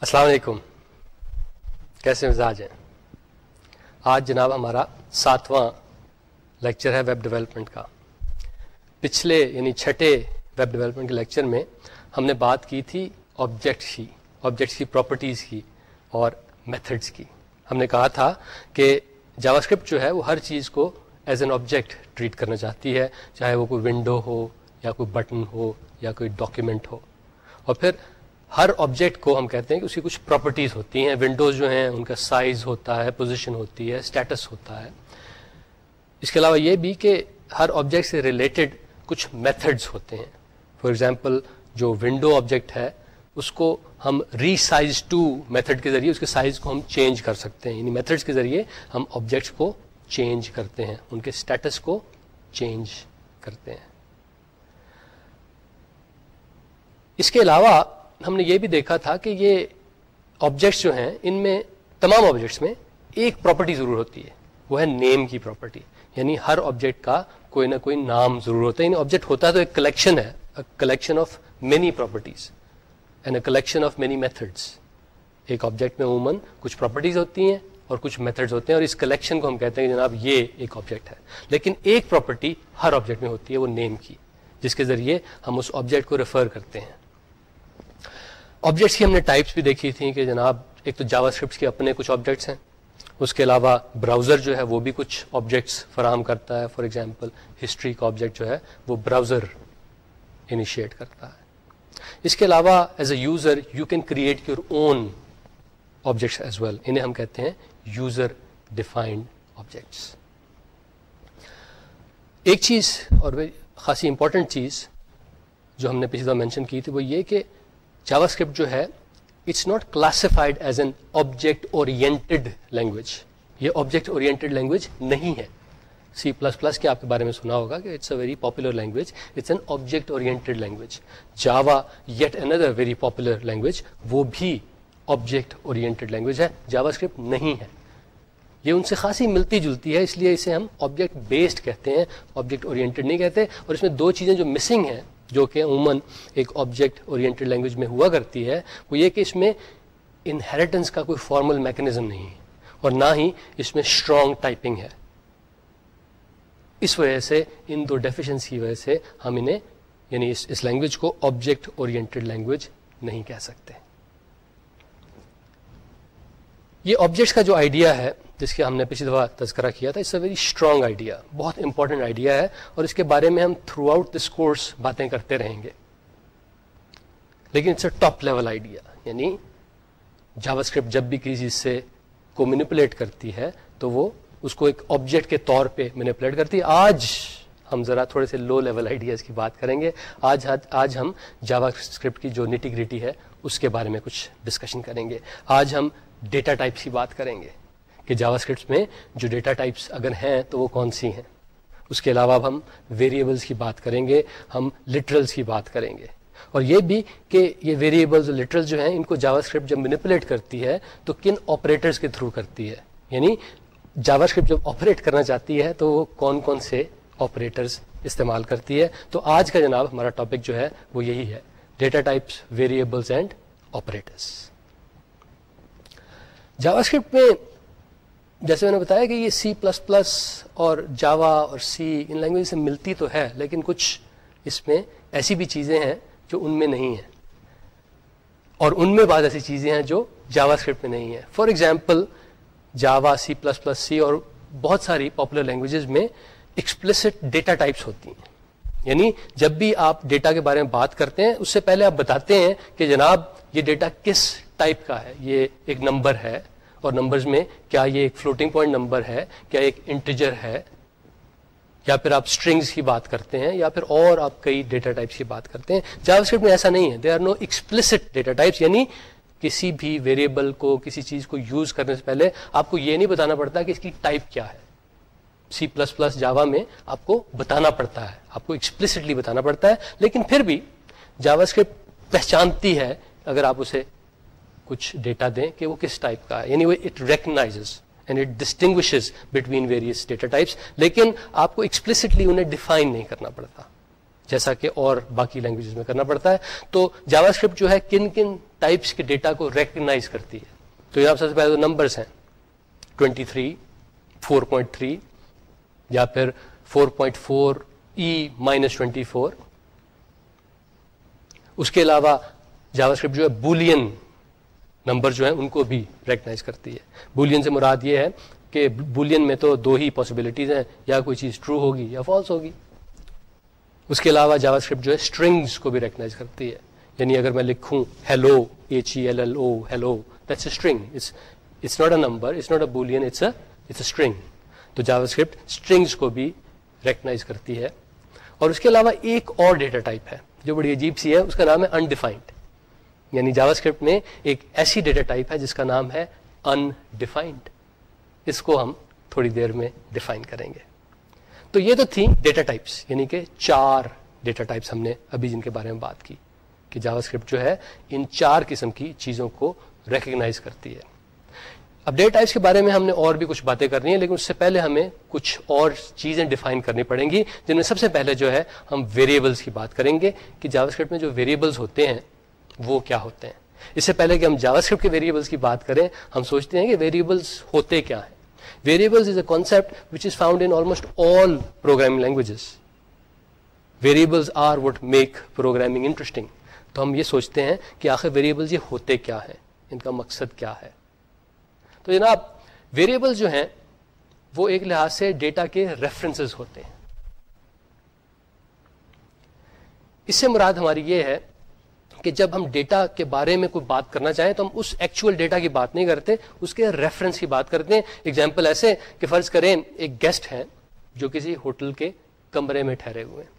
السلام علیکم۔ کیسے مزاج ہیں؟ آج جناب ہمارا ساتواں لیکچر ہے ویب ڈیولپمنٹ کا۔ پچھلے یعنی چھٹے ویب ڈیولپمنٹ کے لیکچر میں ہم نے بات کی تھی آبجیکٹس کی آبجیکٹس کی پراپرٹیز کی اور میتھڈس کی۔ ہم نے کہا تھا کہ جاوا اسکرپٹ جو ہے وہ ہر چیز کو ایز این آبجیکٹ ٹریٹ کرنا چاہتی ہے، چاہے وہ کوئی ونڈو ہو یا کوئی بٹن ہو یا کوئی ڈاکیومنٹ ہو۔ اور پھر ہر آبجیکٹ کو ہم کہتے ہیں کہ اس کی کچھ پراپرٹیز ہوتی ہیں ونڈوز جو ہیں، ان کا سائز ہوتا ہے پوزیشن ہوتی ہے اسٹیٹس ہوتا ہے۔ اس کے علاوہ یہ بھی کہ ہر آبجیکٹ سے ریلیٹڈ کچھ میتھڈز ہوتے ہیں۔ فار ایگزامپل جو ونڈو آبجیکٹ ہے، اس کو ہم ری سائز ٹو میتھڈ کے ذریعے، اس کے سائز کو ہم چینج کر سکتے ہیں۔ یعنی میتھڈس کے ذریعے ہم آبجیکٹس کو چینج کرتے ہیں، ان کے اسٹیٹس کو چینج کرتے ہیں۔ اس کے علاوہ ہم نے یہ بھی دیکھا تھا کہ یہ آبجیکٹس جو ہیں، ان میں تمام آبجیکٹس میں ایک پراپرٹی ضرور ہوتی ہے۔ وہ ہے نیم کی پراپرٹی یعنی ہر آبجیکٹ کا کوئی نہ کوئی نام ضرور ہوتا ہے۔ یعنی آبجیکٹ ہوتا تو ایک کلیکشن ہے collection of many properties and a collection of many methods ایک آبجیکٹ میں عموماً کچھ پراپرٹیز ہوتی ہیں اور کچھ میتھڈز ہوتے ہیں اور اس کلیکشن کو ہم کہتے ہیں کہ جناب یہ ایک آبجیکٹ ہے۔ لیکن ایک پراپرٹی ہر آبجیکٹ میں ہوتی ہے، وہ نیم کی، جس کے ذریعے ہم اس آبجیکٹ کو ریفر کرتے ہیں۔ آبجیکٹس کی ہم نے ٹائپس بھی دیکھی تھیں کہ جناب، ایک تو جاوا اسکرپٹس کے اپنے کچھ آبجیکٹس ہیں، اس کے علاوہ براؤزر جو ہے وہ بھی کچھ آبجیکٹس فراہم کرتا ہے فار ایگزامپل ہسٹری کا آبجیکٹ جو ہے وہ براؤزر انیشیٹ کرتا ہے۔ اس کے علاوہ as a user you can create your own objects as well انہیں ہم کہتے ہیں یوزر ڈیفائنڈ آبجیکٹس ایک چیز اور خاصی امپورٹنٹ چیز جو ہم نے پچھلی دفعہ مینشن کی تھی وہ یہ کہ جاوا اسکرپٹ جو ہے it's not classified as an object oriented language یہ آبجیکٹ اورینٹیڈ لینگویج نہیں ہے. سی پلس پلس کے آپ کے بارے میں سنا ہوگا کہ it's a very popular language it's an object oriented language Java yet another very popular language وہ بھی آبجیکٹ اورینٹیڈ لینگویج ہے. جاوا اسکرپٹ نہیں ہے. یہ ان سے خاصی ملتی جلتی ہے، اس لیے اسے ہم آبجیکٹ بیسڈ کہتے ہیں. آبجیکٹ اورینٹیڈ نہیں کہتے، اور اس میں دو چیزیں جو مسنگ ہیں جو کہ عموماً ایک آبجیکٹ اورینٹیڈ لینگویج میں ہوا کرتی ہے، وہ یہ کہ اس میں انہیریٹنس کا کوئی فارمل میکنزم نہیں ہے اور نہ ہی اس میں اسٹرانگ ٹائپنگ ہے۔ اس وجہ سے، ان دو ڈیفیشنس کی وجہ سے ہم انہیں یعنی اس اس لینگویج کو آبجیکٹ اورینٹیڈ لینگویج نہیں کہہ سکتے۔ یہ آبجیکٹس کا جو آئیڈیا ہے جس کے ہم نے پچھلی دفعہ تذکرہ کیا تھا it's a very strong idea بہت امپورٹنٹ آئیڈیا ہے اور اس کے بارے میں ہم تھرو آؤٹ دس کورس باتیں کرتے رہیں گے۔ لیکن it's a top level idea یعنی جاوا اسکرپٹ جب بھی کسی چیز سے کو مینیپولیٹ کرتی ہے، تو وہ اس کو ایک آبجیکٹ کے طور پہ مینیپولیٹ کرتی ہے۔ آج ہم ذرا تھوڑے سے لو لیول آئیڈیاز کی بات کریں گے۔ آج آج ہم جاوا اسکرپٹ کی جو نیٹی ہے، اس کے بارے میں کچھ ڈسکشن کریں گے۔ آج ہم ڈیٹا ٹائپس کی بات کریں گے۔ کہ جاوا اسکرپٹس میں جو ڈیٹا ٹائپس اگر ہیں تو وہ کون سی ہیں؟ اس کے علاوہ اب ہم ویریبلس کی بات کریں گے، ہم لٹرلس کی بات کریں گے۔ اور یہ بھی کہ یہ ویریبلز لٹرل جو ہیں، ان کو جاوا اسکرپٹ جب مینیپولیٹ کرتی ہے تو کن آپریٹرس کے تھرو کرتی ہے؟ یعنی جاوا اسکرپٹ جب آپریٹ کرنا چاہتی ہے تو وہ کون کون سے آپریٹرس استعمال کرتی ہے؟ تو آج کا جناب ہمارا ٹاپک جو ہے وہ یہی ہے data types variables and operators JavaScript میں جیسے میں نے بتایا کہ یہ سی پلس پلس اور جاوا اور سی ان لینگویج سے ملتی تو ہے، لیکن کچھ اس میں ایسی بھی چیزیں ہیں جو ان میں نہیں ہیں۔ اور ان میں بعض ایسی چیزیں ہیں جو جاوا اسکرپٹ میں نہیں ہیں۔ For example Java C plus plus C اور بہت ساری پاپولر لینگویجز میں ایکسپلسٹ ڈیٹا ٹائپس ہوتی ہیں۔ یعنی جب بھی آپ ڈیٹا کے بارے میں بات کرتے ہیں، اس سے پہلے آپ بتاتے ہیں کہ جناب یہ ڈیٹا کس ٹائپ کا ہے، یہ ایک نمبر ہے۔ اور نمبرز میں کیا یہ ایک فلوٹنگ پوائنٹ نمبر ہے، کیا ایک انٹیجر ہے؟ یا پھر آپ اسٹرنگس کی بات کرتے ہیں، یا پھر اور آپ کئی ڈیٹا ٹائپس کی بات کرتے ہیں۔ جاوا اسکرپٹ میں ایسا نہیں ہے they are no explicit data types یعنی کسی بھی ویریبل کو، کسی چیز کو یوز کرنے سے پہلے آپ کو یہ نہیں بتانا پڑتا کہ اس کی ٹائپ کیا ہے۔ سی پلس پلس جاوا میں آپ کو بتانا پڑتا ہے، آپ کو ایکسپلسٹلی بتانا پڑتا ہے۔ لیکن پھر بھی جاوا اسکرپٹ پہچانتی ہے، اگر آپ اسے کچھ ڈیٹا دیں کہ وہ کس ٹائپ کا ہے۔ یعنی وہ it recognise and it distinguishes between various data types لیکن آپ کو ایکسپلسٹلی انہیں ڈیفائن نہیں کرنا پڑتا۔ جیسا کہ اور باقی لینگویجز میں کرنا پڑتا ہے۔ تو جاوا اسکرپٹ جو ہے کن کن ٹائپس کے ڈیٹا کو ریکگنائز کرتی ہے؟ تو یہاں سب سے پہلے تو نمبرس ہیں۔ 23 4.3 یا پھر 4.4 ای مائنس ٹوینٹی فور اس کے علاوہ جاوا اسکرپٹ جو ہے بولین نمبر جو ہیں ان کو بھی ریکگنائز کرتی ہے۔ بولین سے مراد یہ ہے کہ بولین میں تو دو ہی پاسبلٹیز ہیں، یا کوئی چیز ٹرو ہوگی یا فالس ہوگی۔ اس کے علاوہ جاوا اسکرپٹ جو ہے اسٹرنگس کو بھی ریکگنائز کرتی ہے۔ یعنی اگر میں لکھوں hello H E L L O hello that's a string it's not a number it's not a boolean it's a it's a string تو جاوا اسکرپٹ اسٹرنگس کو بھی ریکگنائز کرتی ہے۔ اور اس کے علاوہ ایک اور ڈیٹا ٹائپ ہے، جو بڑی عجیب سی ہے، اس کا نام ہے انڈیفائنڈ یعنی جاوا اسکرپٹ میں ایک ایسی ڈیٹا ٹائپ ہے جس کا نام ہے انڈیفائنڈ اس کو ہم تھوڑی دیر میں ڈیفائن کریں گے۔ تو یہ تو تھی ڈیٹا ٹائپس یعنی کہ چار ڈیٹا ٹائپس ہم نے ابھی جن کے بارے میں بات کی کہ جاوا اسکرپٹ جو ہے ان چار قسم کی چیزوں کو ریکگنائز کرتی ہے۔ اب ڈیٹا ٹائپس کے بارے میں ہم نے اور بھی کچھ باتیں کرنی ہیں، لیکن اس سے پہلے ہمیں کچھ اور چیزیں ڈیفائن کرنی پڑیں گی، جن میں سب سے پہلے جو ہے ہم ویریبلس کی بات کریں گے کہ جاوا اسکرپٹ میں جو ویریبلس ہوتے ہیں وہ کیا ہوتے ہیں۔ اس سے پہلے کہ ہم جاوا اسکرپٹ کے ویریبلس کی بات کریں، ہم سوچتے ہیں کہ ویریبلس ہوتے کیا ہیں۔ Variables is a concept which is found in almost all programming languages variables are what make programming interesting تو ہم یہ سوچتے ہیں کہ آخر ویریبلس یہ ہوتے کیا ہیں، ان کا مقصد کیا ہے۔ تو جناب ویریبل جو ہیں، وہ ایک لحاظ سے ڈیٹا کے ریفرنسز ہوتے ہیں۔ اس سے مراد ہماری یہ ہے کہ جب ہم ڈیٹا کے بارے میں کوئی بات کرنا چاہیں تو ہم اس ایکچوئل ڈیٹا کی بات نہیں کرتے، اس کے ریفرنس کی بات کرتے ہیں۔ اگزامپل ایسے کہ فرض کریں ایک گیسٹ ہے جو کسی ہوٹل کے کمرے میں ٹھہرے ہوئے ہیں۔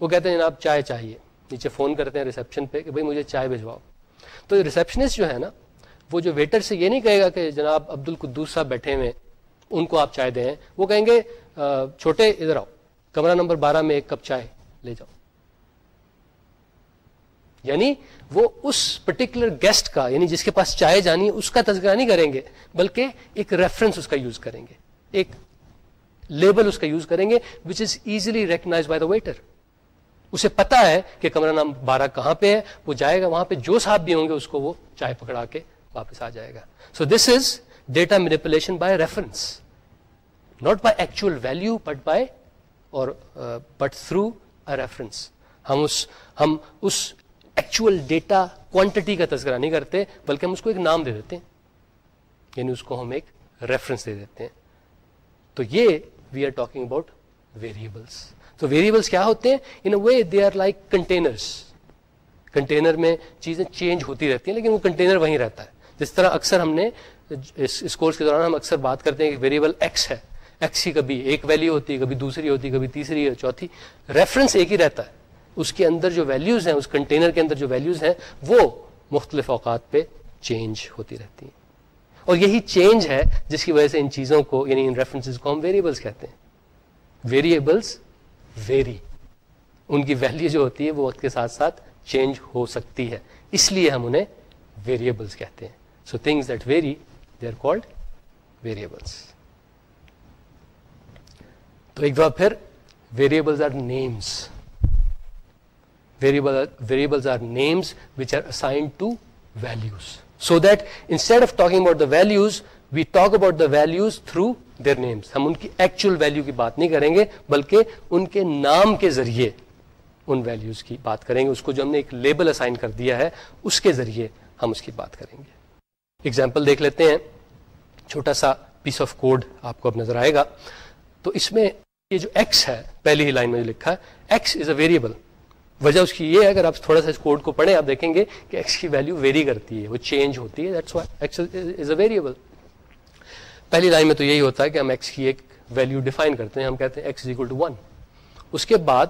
وہ کہتے ہیں، جناب چائے چاہیے۔ نیچے فون کرتے ہیں ریسپشن پہ کہ بھائی مجھے چائے بھجواؤ۔ تو ریسپشنسٹ جو ہے نا، وہ جو ویٹر سے یہ نہیں کہے گا کہ جناب عبد القدوس صاحب بیٹھے ہوئے ان کو آپ چائے دیں۔ وہ کہیں گے چھوٹے، ادھر آؤ، کمرہ نمبر بارہ میں ایک کپ چائے لے جاؤ۔ یعنی وہ اس پرٹیکولر گیسٹ کا یعنی جس کے پاس چائے جانی، اس کا تذکرہ نہیں کریں گے، بلکہ ایک ریفرنس اس کا یوز کریں گے، ایک لیبل اس کا یوز کریں گے which is easily recognise by the waiter اسے پتا ہے کہ کمرہ نمبر بارہ کہاں پہ ہے، وہ جائے گا وہاں پہ، جو صاحب بھی ہوں گے، اس کو وہ چائے پکڑا کے واپس آ جائے گا۔ So this is data manipulation by reference not by actual value but by or but through reference ہم اس ہم اس ایکچوئل ڈیٹا کوانٹٹی کا تذکرہ نہیں کرتے، بلکہ ہم اس کو ایک نام دے دیتے ہیں۔ یعنی اس کو ہم ایک ریفرنس دے دیتے ہیں۔ تو یہ we are talking about variables تو ویریبلس کیا ہوتے ہیں؟ In a way they are like containers container میں چیزیں چینج ہوتی رہتی ہیں، لیکن وہ کنٹینر وہیں رہتا ہے۔ جس طرح اکثر ہم نے اس کورس کے دوران ہم اکثر بات کرتے ہیں کہ ویریبل ایکس ہے۔ ایکس کی کبھی ایک ویلو ہوتی ہے کبھی دوسری ہوتی ہے کبھی تیسری ہے چوتھی۔ ریفرنس ایک ہی رہتا ہے۔ اس کے اندر جو ویلیوز ہیں، اس کنٹینر کے اندر جو ویلیوز ہیں، وہ مختلف اوقات پہ چینج ہوتی رہتی ہیں۔ اور یہی چینج ہے جس کی وجہ سے ان چیزوں کو یعنی ان ریفرنسز کو ہم ویریبلس کہتے ہیں۔ ویریبلس ویری ان کی ویلیو جو ہوتی ہے، وہ وقت کے ساتھ ساتھ چینج ہو سکتی ہے۔ اس لیے ہم انہیں ویریبلس کہتے ہیں۔ So things that vary they are called variables تو ایک دفعہ پھر variables are names variables are names which are assign to values so that instead of talking about the values we talk about the values through their names ہم ان کی actual value کی بات نہیں کریں گے، بلکہ ان کے نام کے ذریعے ان ویلوز کی بات کریں گے۔ اس کو جو ہم نے ایک لیبل اسائن کر دیا ہے، اس کے ذریعے ہم اس کی بات کریں گے۔ ایگزامپل دیکھ لیتے ہیں۔ چھوٹا سا پیس آف کوڈ آپ کو اب نظر آئے گا۔ تو اس میں یہ جو ایکس ہے، پہلی ہی لائن میں جو لکھا ہے ایکس از اے ویریبل وجہ اس کی یہ ہے، اگر آپ تھوڑا سا اس کوڈ کو پڑھیں، آپ دیکھیں گے کہ ایکس کی ویلو ویری کرتی ہے، وہ چینج ہوتی ہے that's why x is a variable پہلی لائن میں تو یہی ہوتا ہے کہ ہم ایکس کی ایک ویلو ڈیفائن کرتے ہیں، ہم کہتے ہیں x is equal to one اس کے بعد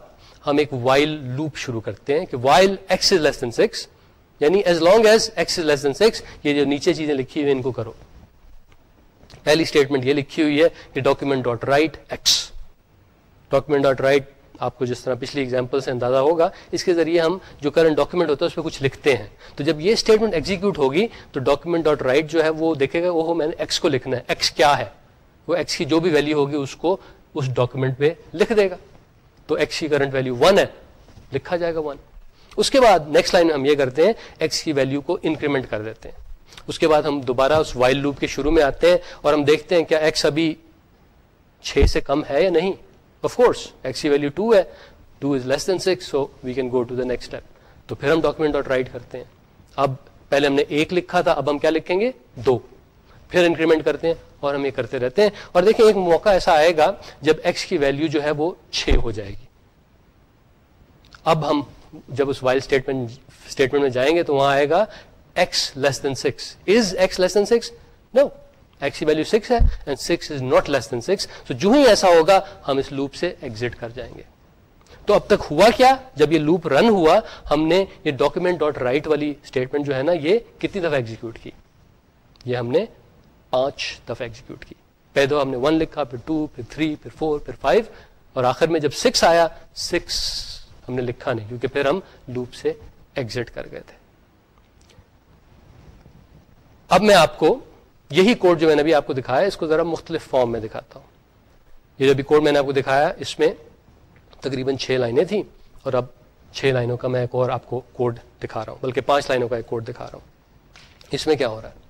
ہم ایک وائل لوپ شروع کرتے ہیں کہ while x is less than six یعنی as long as x is less than six یہ جو نیچے چیزیں لکھی ہوئی ہیں، ان کو کرو. پہلی اسٹیٹمنٹ یہ لکھی ہوئی ہے کہ document dot write x document dot write آپ کو جس طرح پچھلی ایگزامپل سے اندازہ ہوگا، اس کے ذریعے ہم جو کرنٹ ڈاکیومنٹ ہوتا ہے، اس پہ کچھ لکھتے ہیں۔ تو جب یہ اسٹیٹمنٹ ایگزیکیوٹ ہوگی، تو ڈاکیومنٹ ڈاٹ رائٹ جو ہے، وہ دیکھے گا وہ میں نے ایکس کو لکھنا ہے۔ ایکس کیا ہے؟ وہ ایکس کی جو بھی ویلو ہوگی، اس کو اس ڈاکیومنٹ پہ لکھ دے گا۔ تو ایکس کی کرنٹ ویلو ون ہے۔ لکھا جائے گا ون اس کے بعد نیکسٹ لائن میں ہم یہ کرتے ہیں ایکس کی ویلو کو انکریمنٹ کر دیتے ہیں۔ اس کے بعد ہم دوبارہ اس وائلڈ لوپ کے شروع میں آتے ہیں اور ہم دیکھتے ہیں کیا ایکس ابھی چھ سے کم ہے یا نہیں۔ آف کورس ایکس کی ویلو ٹو ہے two is less than six so we can go to the next step تو پھر ہم ڈاکومنٹ ڈاٹ رائٹ کرتے ہیں اب پہلے ہم نے ایک لکھا تھا اب ہم کیا لکھیں گے دو پھر انکریمنٹ کرتے ہیں اور ہم یہ کرتے رہتے ہیں اور دیکھیں ایک موقع ایسا آئے گا جب ایکس کی ویلو جو ہے وہ چھ ہو جائے گی اب ہم جب اس وائل اسٹیٹمنٹ اسٹیٹمنٹ میں جائیں گے تو وہاں آئے گا x less than six is x less than six no x کی ویلو سکس ہے and six is not less than six تو جو ہی ایسا ہوگا، ہم اس لوپ سے ایگزٹ کر جائیں گے. تو اب تک ہوا کیا؟ جب یہ لوپ رن ہوا، ہم نے یہ ڈاکومنٹ ڈاٹ رائٹ والی اسٹیٹمنٹ جو ہے نا، یہ کتنی دفعہ ایگزیکیوٹ کی؟ یہ ہم نے پانچ دفعہ ایگزیکیوٹ کی. پہلے دفعہ ہم نے ون لکھا، پھر ٹو پھر تھری پھر فور پھر فائیو اور آخر میں جب سکس آیا سکس ہم نے لکھا نہیں کیونکہ پھر ہم لوپ سے ایگزٹ کر گئے تھے. اب میں آپ کو یہی کوڈ جو میں نے ابھی آپ کو دکھایا اس کو ذرا مختلف فارم میں دکھاتا ہوں۔ یہ جو بھی کوڈ میں نے آپ کو دکھایا، اس میں تقریباً چھ لائنیں تھیں اور اب چھ لائنوں کا میں ایک اور آپ کو کوڈ دکھا رہا ہوں، بلکہ پانچ لائنوں کا ایک کوڈ دکھا رہا ہوں۔ اس میں کیا ہو رہا ہے؟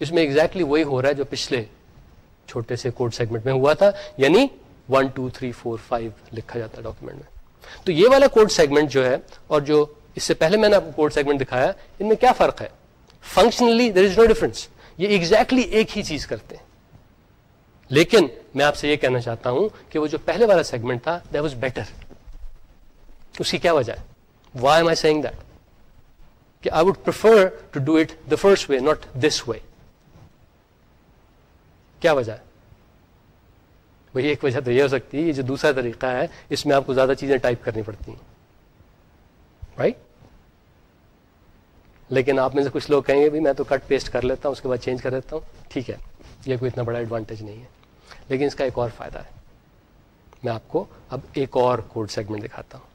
اس میں ایگزیکٹلی وہی ہو رہا ہے جو پچھلے چھوٹے سے کوڈ سیگمنٹ میں ہوا تھا یعنی one two three four five لکھا جاتا ہے ڈاکومنٹ میں۔ تو یہ والا کوڈ سیگمنٹ جو ہے، اور جو اس سے پہلے میں نے آپ کو کوڈ سیگمنٹ دکھایا، ان میں کیا فرق ہے؟ Functionally there is no difference یہ ایگزیکٹلی ایک ہی چیز کرتے ہیں۔ لیکن میں آپ سے یہ کہنا چاہتا ہوں کہ وہ جو پہلے والا سیگمنٹ تھا دیٹ واز بیٹر اس کی کیا وجہ ہے؟ Why am I saying that کہ I would prefer to do it the first way not this way کیا وجہ ہے؟ وہی ایک وجہ تو یہ ہو سکتی ہے، یہ جو دوسرا طریقہ ہے، اس میں آپ کو زیادہ چیزیں ٹائپ کرنی پڑتی ہیں۔ رائٹ لیکن آپ میں سے کچھ لوگ کہیں گے بھی میں تو کٹ پیسٹ کر لیتا ہوں، اس کے بعد چینج کر دیتا ہوں۔ ٹھیک ہے، یہ کوئی اتنا بڑا ایڈوانٹیج نہیں ہے۔ لیکن اس کا ایک اور فائدہ ہے۔ میں آپ کو اب ایک اور کوڈ سیگمنٹ دکھاتا ہوں۔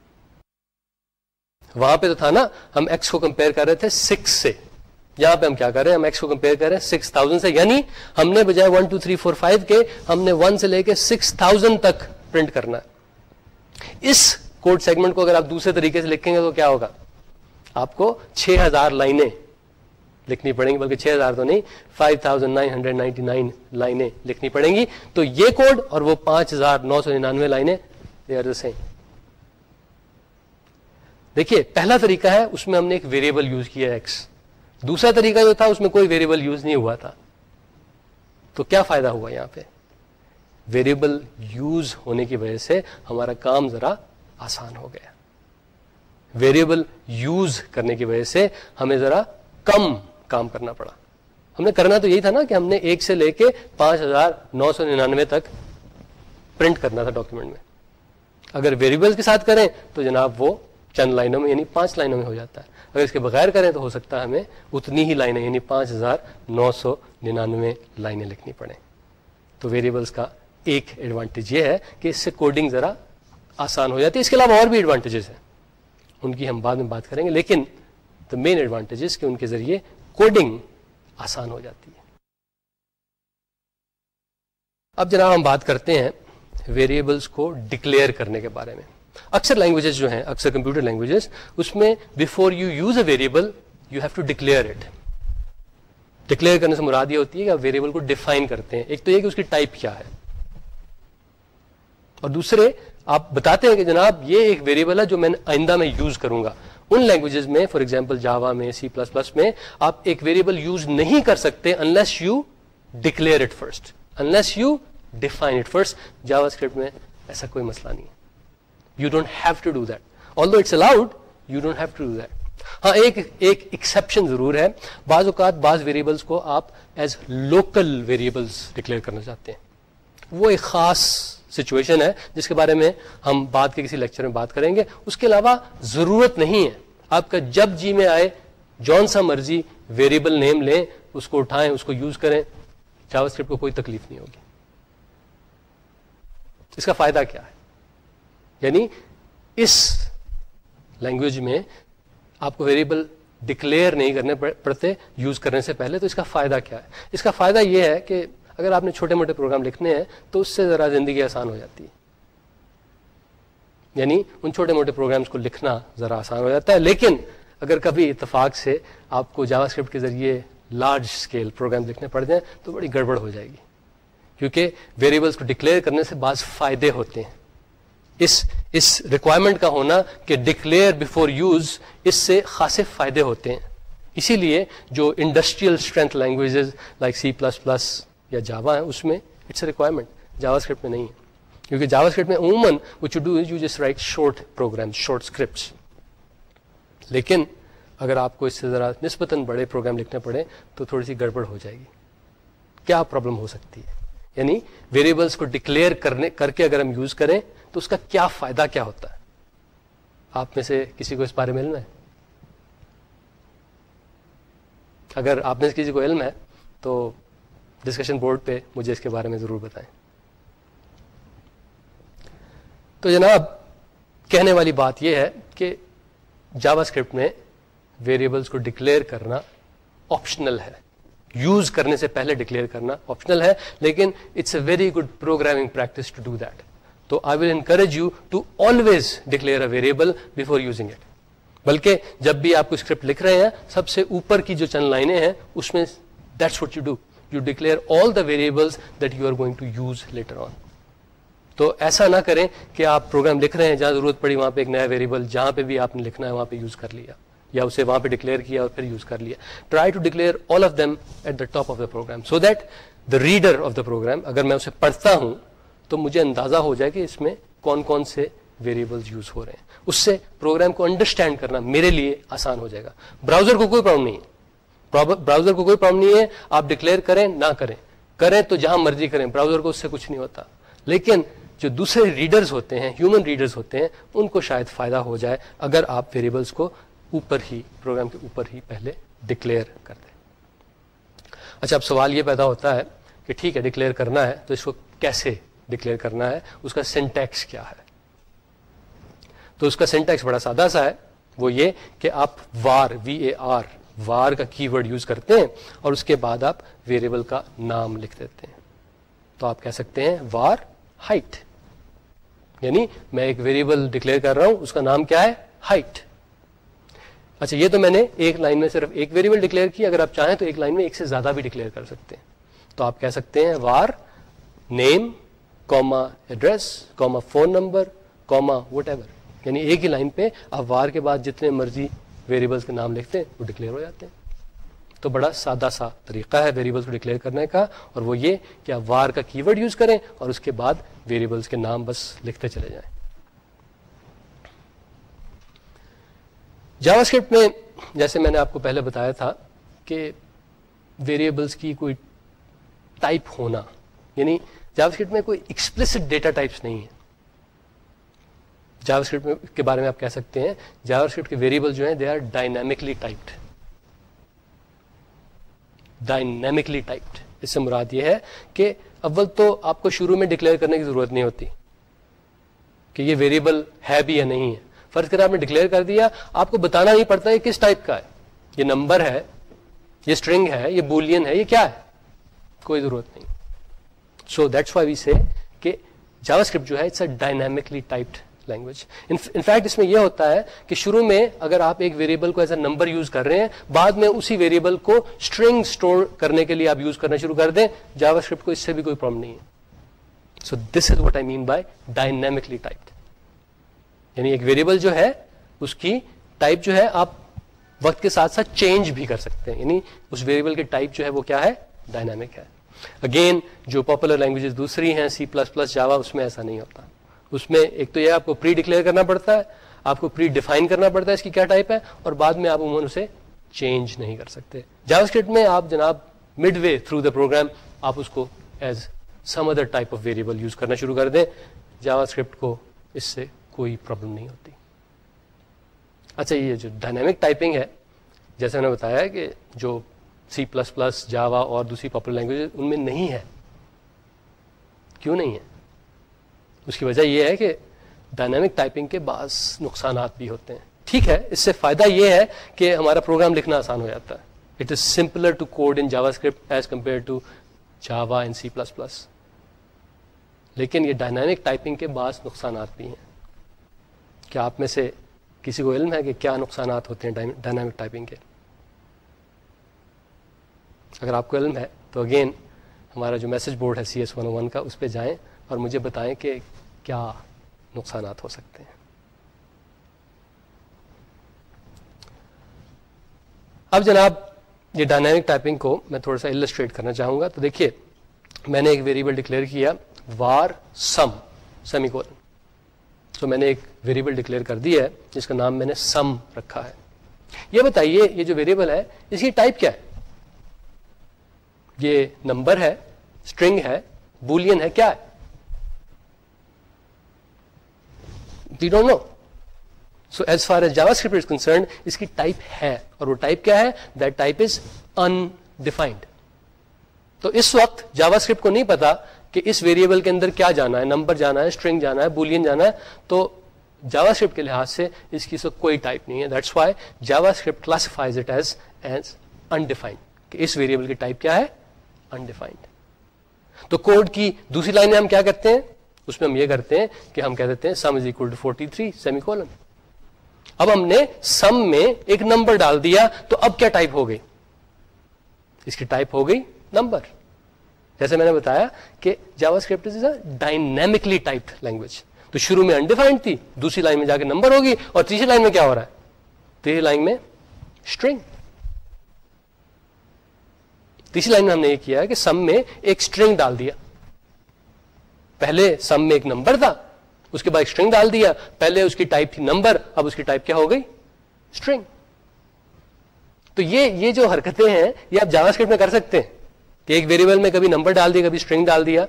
وہاں پہ تو تھا نا، ہم ایکس کو کمپیئر کر رہے تھے سکس سے۔ یہاں پہ ہم کیا کر رہے ہیں؟ ہم ایکس کو کمپیئر کر رہے ہیں سکس تھاؤزینڈ سے۔ یعنی ہم نے بجائے one two three four five کے، ہم نے ون سے لے کے سکس تھاؤزینڈ تک پرنٹ کرنا ہے۔ اس کوڈ سیگمنٹ کو اگر آپ دوسرے طریقے سے لکھیں گے تو کیا ہوگا؟ آپ کو چھ ہزار لائنیں لکھنی پڑیں گی، بلکہ چھ ہزار تو نہیں five thousand nine hundred ninety nine لائنیں لکھنی پڑیں گی۔ تو یہ کوڈ اور وہ پانچ ہزار نو سو ننانوے لائنیں دیکھیے، پہلا طریقہ ہے، اس میں ہم نے ایک ویریبل یوز کیا ایکس دوسرا طریقہ جو تھا، اس میں کوئی ویریبل یوز نہیں ہوا تھا۔ تو کیا فائدہ ہوا یہاں پہ؟ ویریبل یوز ہونے کی وجہ سے ہمارا کام ذرا آسان ہو گیا۔ ویریبل یوز کرنے کی وجہ سے ہمیں ذرا کم کام کرنا پڑا۔ ہم نے کرنا تو یہی تھا نا کہ ہم نے ایک سے لے کے پانچ ہزار نو سو ننانوے تک پرنٹ کرنا تھا ڈاکیومنٹ میں۔ اگر ویریبل کے ساتھ کریں تو جناب وہ چند لائنوں میں یعنی پانچ لائنوں میں ہو جاتا ہے۔ اگر اس کے بغیر کریں تو ہو سکتا ہے ہمیں اتنی ہی لائنیں یعنی پانچ ہزار نو سو ننانوے لائنیں لکھنی پڑیں۔ تو ویریبلس کا ایک ایڈوانٹیج یہ ہے کہ اس سے کوڈنگ ذرا آسان ہو جاتی ہے۔ اس کے علاوہ اور بھی ایڈوانٹیجز ہیں۔ ان کی ہم بعد میں بات کریں گے، لیکن دا مین ایڈوانٹیجز کہ ان کے ذریعے کوڈنگ آسان ہو جاتی ہے۔ اب جناب ہم بات کرتے ہیں ویریبلس کو ڈکلیئر کرنے کے بارے میں۔ اکثر لینگویجز جو ہیں، اکثر کمپیوٹر لینگویجز اس میں before you use a variable you have to declare it declare کرنے سے مراد یہ ہوتی ہے کہ آپ ویریبل کو ڈیفائن کرتے ہیں۔ ایک تو یہ کہ اس کی ٹائپ کیا ہے۔ اور دوسرے آپ بتاتے ہیں کہ جناب یہ ایک ویریبل ہے جو میں آئندہ میں یوز کروں گا۔ ان لینگویجز میں فار ایگزامپل جاوا میں سی پلس پلس میں، آپ ایک ویریبل یوز نہیں کر سکتے unless you declare it first unless you define it first JavaScript میں ایسا کوئی مسئلہ نہیں you don't have to do that although it's allowed you don't have to do that ہاں ایک ایک ایکسپشن ضرور ہے۔ بعض اوقات بعض ویریبلس کو آپ ایز لوکل ویریبلس ڈکلیئر کرنا چاہتے ہیں۔ وہ ایک خاص سچویشن ہے جس کے بارے میں ہم بعد کے کسی لیکچر میں بات کریں گے۔ اس کے علاوہ ضرورت نہیں ہے۔ آپ کا جب جی میں آئے، جون سا مرضی ویریبل نیم لیں، اس کو اٹھائیں، اس کو یوز کریں جاوا اسکرپٹ کو کوئی تکلیف نہیں ہوگی۔ اس کا فائدہ کیا ہے؟ یعنی اس لینگویج میں آپ کو ویریبل ڈکلیئر نہیں کرنے پڑتے یوز کرنے سے پہلے تو اس کا فائدہ کیا ہے؟ اس کا فائدہ یہ ہے کہ اگر آپ نے چھوٹے موٹے پروگرام لکھنے ہیں تو اس سے ذرا زندگی آسان ہو جاتی ہے۔ یعنی ان چھوٹے موٹے پروگرامس کو لکھنا ذرا آسان ہو جاتا ہے، لیکن اگر کبھی اتفاق سے آپ کو جاوا اسکرپٹ کے ذریعے لارج اسکیل پروگرام لکھنے پڑ جائیں تو بڑی گڑبڑ ہو جائے گی۔ کیونکہ ویریبلس کو ڈکلیئر کرنے سے بعض فائدے ہوتے ہیں۔ اس اس ریکوائرمنٹ کا ہونا کہ ڈکلیئر بفور یوز اس سے خاصے فائدے ہوتے ہیں۔ اسی لیے جو industrial strength languages like C plus plus یا جاوا ہے، اس میں it's a requirement JavaScript میں نہیں ہے. کیونکہ جاوا اسکرپٹ میں عموماً which do is you just write short program short scripts لیکن اگر آپ کو اس سے ذرا نسبتاً بڑے پروگرام لکھنے پڑے تو تھوڑی سی گڑبڑ ہو جائے گی. کیا پرابلم ہو سکتی ہے؟ یعنی ویریبلس کو ڈکلیئر کرنے، کر کے اگر ہم یوز کریں تو اس کا کیا فائدہ، کیا ہوتا ہے؟ آپ میں سے کسی کو اس بارے میں علم ہے؟ اگر آپ میں سے کسی کو علم ہے تو ڈسکشن بورڈ پہ مجھے اس کے بارے میں ضرور بتائیں۔ تو جناب، کہنے والی بات یہ ہے کہ جاوا اسکرپٹ میں ویریبلس کو ڈکلیئر کرنا آپشنل ہے۔ یوز کرنے سے پہلے ڈکلیئر کرنا آپشنل ہے، لیکن it's a very good programming practice to do that تو I will encourage you to always declare a variable before using it بلکہ جب بھی آپ کو اسکرپٹ لکھ رہے ہیں، سب سے اوپر کی جو چند لائنیں ہیں، اس میں that's what you do you declare all the variables that you are going to use later on تو ایسا نہ کریں کہ آپ پروگرام لکھ رہے ہیں، جہاں ضرورت پڑی وہاں پہ ایک نیا ویریبل جہاں پہ بھی آپ نے لکھنا ہے وہاں پہ یوز کر لیا، یا اسے وہاں پہ ڈکلیئر کیا اور پھر یوز کر لیا۔ Try to declare all of them at the top of the program so that the reader of the program اگر میں اسے پڑھتا ہوں تو مجھے اندازہ ہو جائے کہ اس میں کون کون سے ویریبل یوز ہو رہے ہیں۔ اس سے پروگرام کو انڈرسٹینڈ کرنا میرے لیے آسان ہو جائے گا۔ براؤزر کو کوئی پرابلم نہیں ہے۔ براؤزر کو کوئی پرابلم نہیں ہے، آپ ڈکلیئر کریں، نہ کریں۔ کریں تو جہاں مرضی کریں براؤزر کو اس سے کچھ نہیں ہوتا۔ لیکن جو دوسرے ریڈرز ہوتے ہیں ہیومن ریڈرز ہوتے ہیں، ان کو شاید فائدہ ہو جائے اگر آپ ویریبلس کو اوپر ہی پروگرام کے اوپر ہی پہلے ڈکلیئر کر دیں۔ اچھا اب سوال یہ پیدا ہوتا ہے کہ ٹھیک ہے ڈکلیئر کرنا ہے، تو اس کو کیسے ڈکلیئر کرنا ہے؟ اس کا سینٹیکس کیا ہے؟ تو اس کا سینٹیکس بڑا سادہ سا ہے۔ وہ یہ کہ آپ وار وی اے آر وار کا کی ورڈ یوز کرتے ہیں اور اس کے بعد آپ ویریبل کا نام لکھ دیتے ہیں۔ تو آپ کہہ سکتے ہیں وار ہائٹ یعنی میں ایک ویریبل ڈکلیئر کر رہا ہوں، اس کا نام کیا ہے؟ ہائٹ اچھا یہ تو میں نے ایک لائن میں صرف ایک ویریبل ڈکلیئر کی، اگر آپ چاہیں تو ایک لائن میں ایک سے زیادہ بھی ڈکلیئر کر سکتے ہیں۔ تو آپ کہہ سکتے ہیں var name comma address comma phone number comma whatever یعنی ایک ہی لائن پہ آپ وار کے بعد جتنے مرضی ویریبلس کے نام لکھتے ہیں، وہ ڈکلیئر ہو جاتے ہیں۔ تو بڑا سادہ سا طریقہ ہے ویریبلس کو ڈکلیئر کرنے کا، اور وہ یہ کہ آپ وار کا کی ورڈ یوز کریں اور اس کے بعد ویریبلس کے نام بس لکھتے چلے جائیں۔ جاوا اسکرپٹ میں جیسے میں نے آپ کو پہلے بتایا تھا کہ ویریبلس کی کوئی ٹائپ ہونا یعنی جاوا اسکرپٹ میں کوئی ایکسپلسڈ ڈیٹا ٹائپس نہیں ہے جاوا اسکرپٹ کے بارے میں آپ کہہ سکتے ہیں جاوا اسکرپٹ کے ویریبل جو ہیں they are dynamically typed dynamically typed اس سے مراد یہ ہے کہ اول تو آپ کو شروع میں ڈکلیئر کرنے کی ضرورت نہیں ہوتی کہ یہ ویریبل ہے بھی یا نہیں ہے۔ فرض کر آپ نے ڈکلیئر کر دیا، آپ کو بتانا نہیں پڑتا یہ کس ٹائپ کا ہے۔ یہ نمبر ہے، یہ اسٹرنگ ہے، یہ بولین ہے، یہ کیا ہے؟ کوئی ضرورت نہیں۔ سو دیٹس وائی وی سے کہ جاوا اسکرپٹ جو ہے it's a dynamically typed language in fact اس میں یہ ہوتا ہے کہ شروع میں اگر آپ ایک ویریبل کو ایز اے نمبر یوز کر رہے ہیں، بعد میں اسی ویریبل کو اسٹرنگ اسٹور کرنے کے لیے آپ یوز کرنا شروع کر دیں جاوا اسکرپٹ کو اس سے بھی کوئی پرابلم نہیں ہے۔ So this is what I mean by dynamically type یعنی ایک ویریبل جو ہے، اس کی ٹائپ جو ہے، آپ وقت کے ساتھ ساتھ چینج بھی کر سکتے ہیں۔ یعنی اس ویریبل کی ٹائپ جو ہے، وہ کیا ہے؟ ڈائنامک ہے۔ اگین جو پاپولر لینگویجز دوسری ہیں سی پلس پلس جاوا اس میں ایسا نہیں ہوتا۔ اس میں ایک تو یہ آپ کو پری ڈکلیئر کرنا پڑتا ہے، آپ کو پری ڈیفائن کرنا پڑتا ہے اس کی کیا ٹائپ ہے، اور بعد میں آپ عموماً اسے چینج نہیں کر سکتے۔ جاوا اسکرپٹ میں آپ جناب midway through the program آپ اس کو as some other type of variable use کرنا شروع کر دیں۔ جاوا اسکرپٹ کو اس سے کوئی پرابلم نہیں ہوتی۔ اچھا یہ جو ڈائنامک ٹائپنگ ہے، جیسے میں نے بتایا کہ جو سی پلس پلس جاوا اور دوسری پاپولر لینگویج ان میں نہیں ہے۔ کیوں نہیں ہے؟ اس کی وجہ یہ ہے کہ ڈائنامک ٹائپنگ کے بعض نقصانات بھی ہوتے ہیں۔ ٹھیک ہے، اس سے فائدہ یہ ہے کہ ہمارا پروگرام لکھنا آسان ہو جاتا ہے۔ It is simpler to code in JavaScript as compare to Java in C plus plus لیکن یہ ڈائنامک ٹائپنگ کے بعض نقصانات بھی ہیں۔ کیا آپ میں سے کسی کو علم ہے کہ کیا نقصانات ہوتے ہیں ڈائنامک ٹائپنگ کے؟ اگر آپ کو علم ہے تو اگین ہمارا جو میسج بورڈ ہے سی ایس ون ون کا، اس پہ جائیں۔ اور مجھے بتائیں کہ کیا نقصانات ہو سکتے ہیں۔ اب جناب، یہ ڈائنامک ٹائپنگ کو میں تھوڑا سا السٹریٹ کرنا چاہوں گا۔ تو دیکھیے، میں نے ایک ویریبل ڈکلیئر کیا وار سم سیمی کول تو میں نے ایک ویریبل ڈکلیئر کر دیا ہے، جس کا نام میں نے سم رکھا ہے۔ یہ بتائیے، یہ جو ویریبل ہے، اس کی ٹائپ کیا ہے؟ یہ نمبر ہے اسٹرنگ ہے بولین ہے، کیا ہے؟ We don't know so as far as JavaScript is concerned اس کی ٹائپ ہے اور وہ ٹائپ کیا ہے? دیٹ ٹائپ از انڈیفائنڈ تو اس وقت جاوا اسکرپٹ کو نہیں پتا کہ اس ویریبل کے اندر کیا جانا ہے نمبر جانا ہے اسٹرنگ جانا ہے بولین جانا ہے، تو جاوا اسکرپٹ کے لحاظ سے اس کی سو کوئی ٹائپ نہیں ہے۔ That's why JavaScript classifies it as as undefined کہ اس ویریبل کی ٹائپ کیا ہے؟ انڈیفائنڈ تو کوڈ کی دوسری لائن میں ہم کیا کرتے ہیں؟ اس میں ہم یہ کرتے ہیں کہ ہم کہہ دیتے ہیں sum is equal to forty three semicolon اب ہم نے سم میں ایک نمبر ڈال دیا تو اب کیا ٹائپ ہو گئی؟ اس کی ٹائپ ہو گئی نمبر جیسے میں نے بتایا کہ JavaScript is a dynamically type language تو شروع میں انڈیفائنڈ تھی، دوسری لائن میں جا کے نمبر ہوگی اور تیسری لائن میں کیا ہو رہا ہے؟ تیسری لائن میں اسٹرنگ تیسری لائن میں ہم نے یہ کیا کہ سم میں ایک اسٹرنگ ڈال دیا۔ پہلے سم میں ایک نمبر تھا، اس کے بعد اسٹرنگ ڈال دیا، پہلے اس کی ٹائپ تھی نمبر اب اس کی ٹائپ کیا ہو گئی؟ اسٹرنگ تو یہ یہ جو حرکتیں ہیں، یہ آپ جاوا اسکرپٹ میں کر سکتے ہیں کہ ایک ویریبل میں کبھی نمبر ڈال دیا، کبھی اسٹرنگ ڈال دیا۔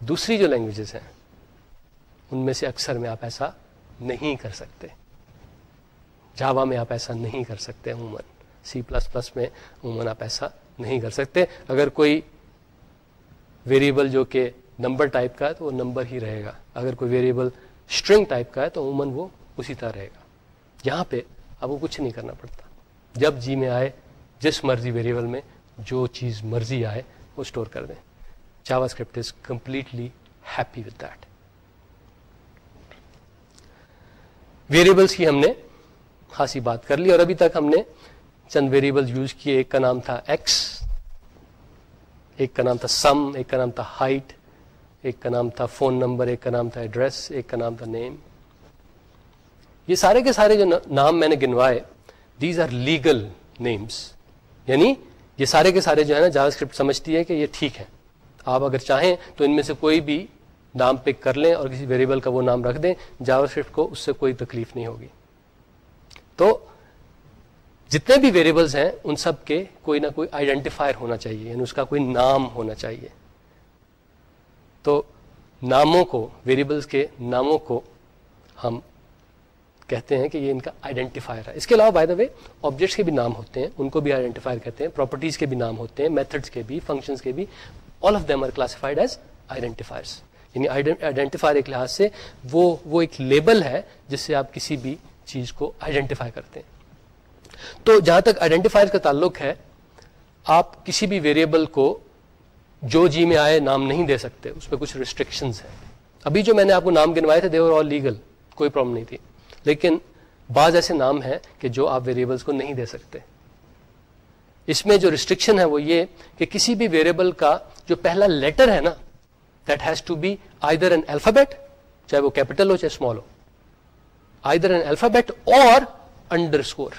دوسری جو لینگویجز ہیں، ان میں سے اکثر میں آپ ایسا نہیں کر سکتے۔ جاوا میں آپ ایسا نہیں کر سکتے، عموماً۔ سی پلس پلس میں عموماً آپ ایسا نہیں کر سکتے۔ اگر کوئی ویریبل جو کہ نمبر ٹائپ کا ہے تو وہ نمبر ہی رہے گا۔ اگر کوئی ویریبل اسٹرنگ ٹائپ کا ہے تو عموماً وہ اسی طرح رہے گا۔ یہاں پہ اب وہ کچھ نہیں کرنا پڑتا۔ جب جی میں آئے، جس مرضی ویریبل میں جو چیز مرضی آئے، وہ اسٹور کر دیں۔ JavaScript is completely happy with that variables کی ہم نے خاصی بات کر لی اور ابھی تک ہم نے چند ویریبل یوز کیے۔ ایک کا نام تھا ایکس ایک کا نام تھا سم ایک کا نام تھا ہائٹ ایک کا نام تھا فون نمبر، ایک کا نام تھا ایڈریس، ایک کا نام تھا نیم۔ یہ سارے کے سارے جو نام میں نے گنوائے دیز آر لیگل نیمس یعنی یہ سارے کے سارے جو ہے نا جاوا اسکرپٹ سمجھتی ہے کہ یہ ٹھیک ہے۔ آپ اگر چاہیں تو ان میں سے کوئی بھی نام پک کر لیں اور کسی ویریبل کا وہ نام رکھ دیں جاوا اسکرپٹ کو اس سے کوئی تکلیف نہیں ہوگی۔ تو جتنے بھی ویریبلس ہیں، ان سب کے کوئی نہ کوئی آئیڈینٹیفائر ہونا چاہیے یعنی اس کا کوئی نام ہونا چاہیے۔ تو ناموں کو ویریبلس کے ناموں کو ہم کہتے ہیں کہ یہ ان کا آئیڈینٹیفائر ہے۔ اس کے علاوہ بائی دا وے آبجیکٹس کے بھی نام ہوتے ہیں، ان کو بھی آئیڈینٹیفائر کہتے ہیں پراپرٹیز کے بھی نام ہوتے ہیں میتھڈس کے بھی فنکشنس کے بھی all of them are classified as identifiers یعنی آئیڈینٹیفائر ایک لحاظ سے وہ وہ ایک لیبل ہے جس سے آپ کسی بھی چیز کو آئیڈینٹیفائی کرتے ہیں۔ تو جہاں تک آئیڈینٹیفائر کا تعلق ہے، آپ کسی بھی ویریبل کو جو جی میں آئے نام نہیں دے سکتے، اس پہ کچھ ریسٹرکشنز ہیں۔ ابھی جو میں نے آپ کو نام گنوائے تھے دیور آل لیگل کوئی پرابلم نہیں تھی۔ لیکن بعض ایسے نام ہیں کہ جو آپ ویریبلس کو نہیں دے سکتے۔ اس میں جو ریسٹرکشن ہے وہ یہ کہ کسی بھی ویریبل کا جو پہلا لیٹر ہے نا that has to be either an alphabet چاہے وہ کیپٹل ہو چاہے اسمال ہو آئی در این الفابیٹ اور انڈر اسکور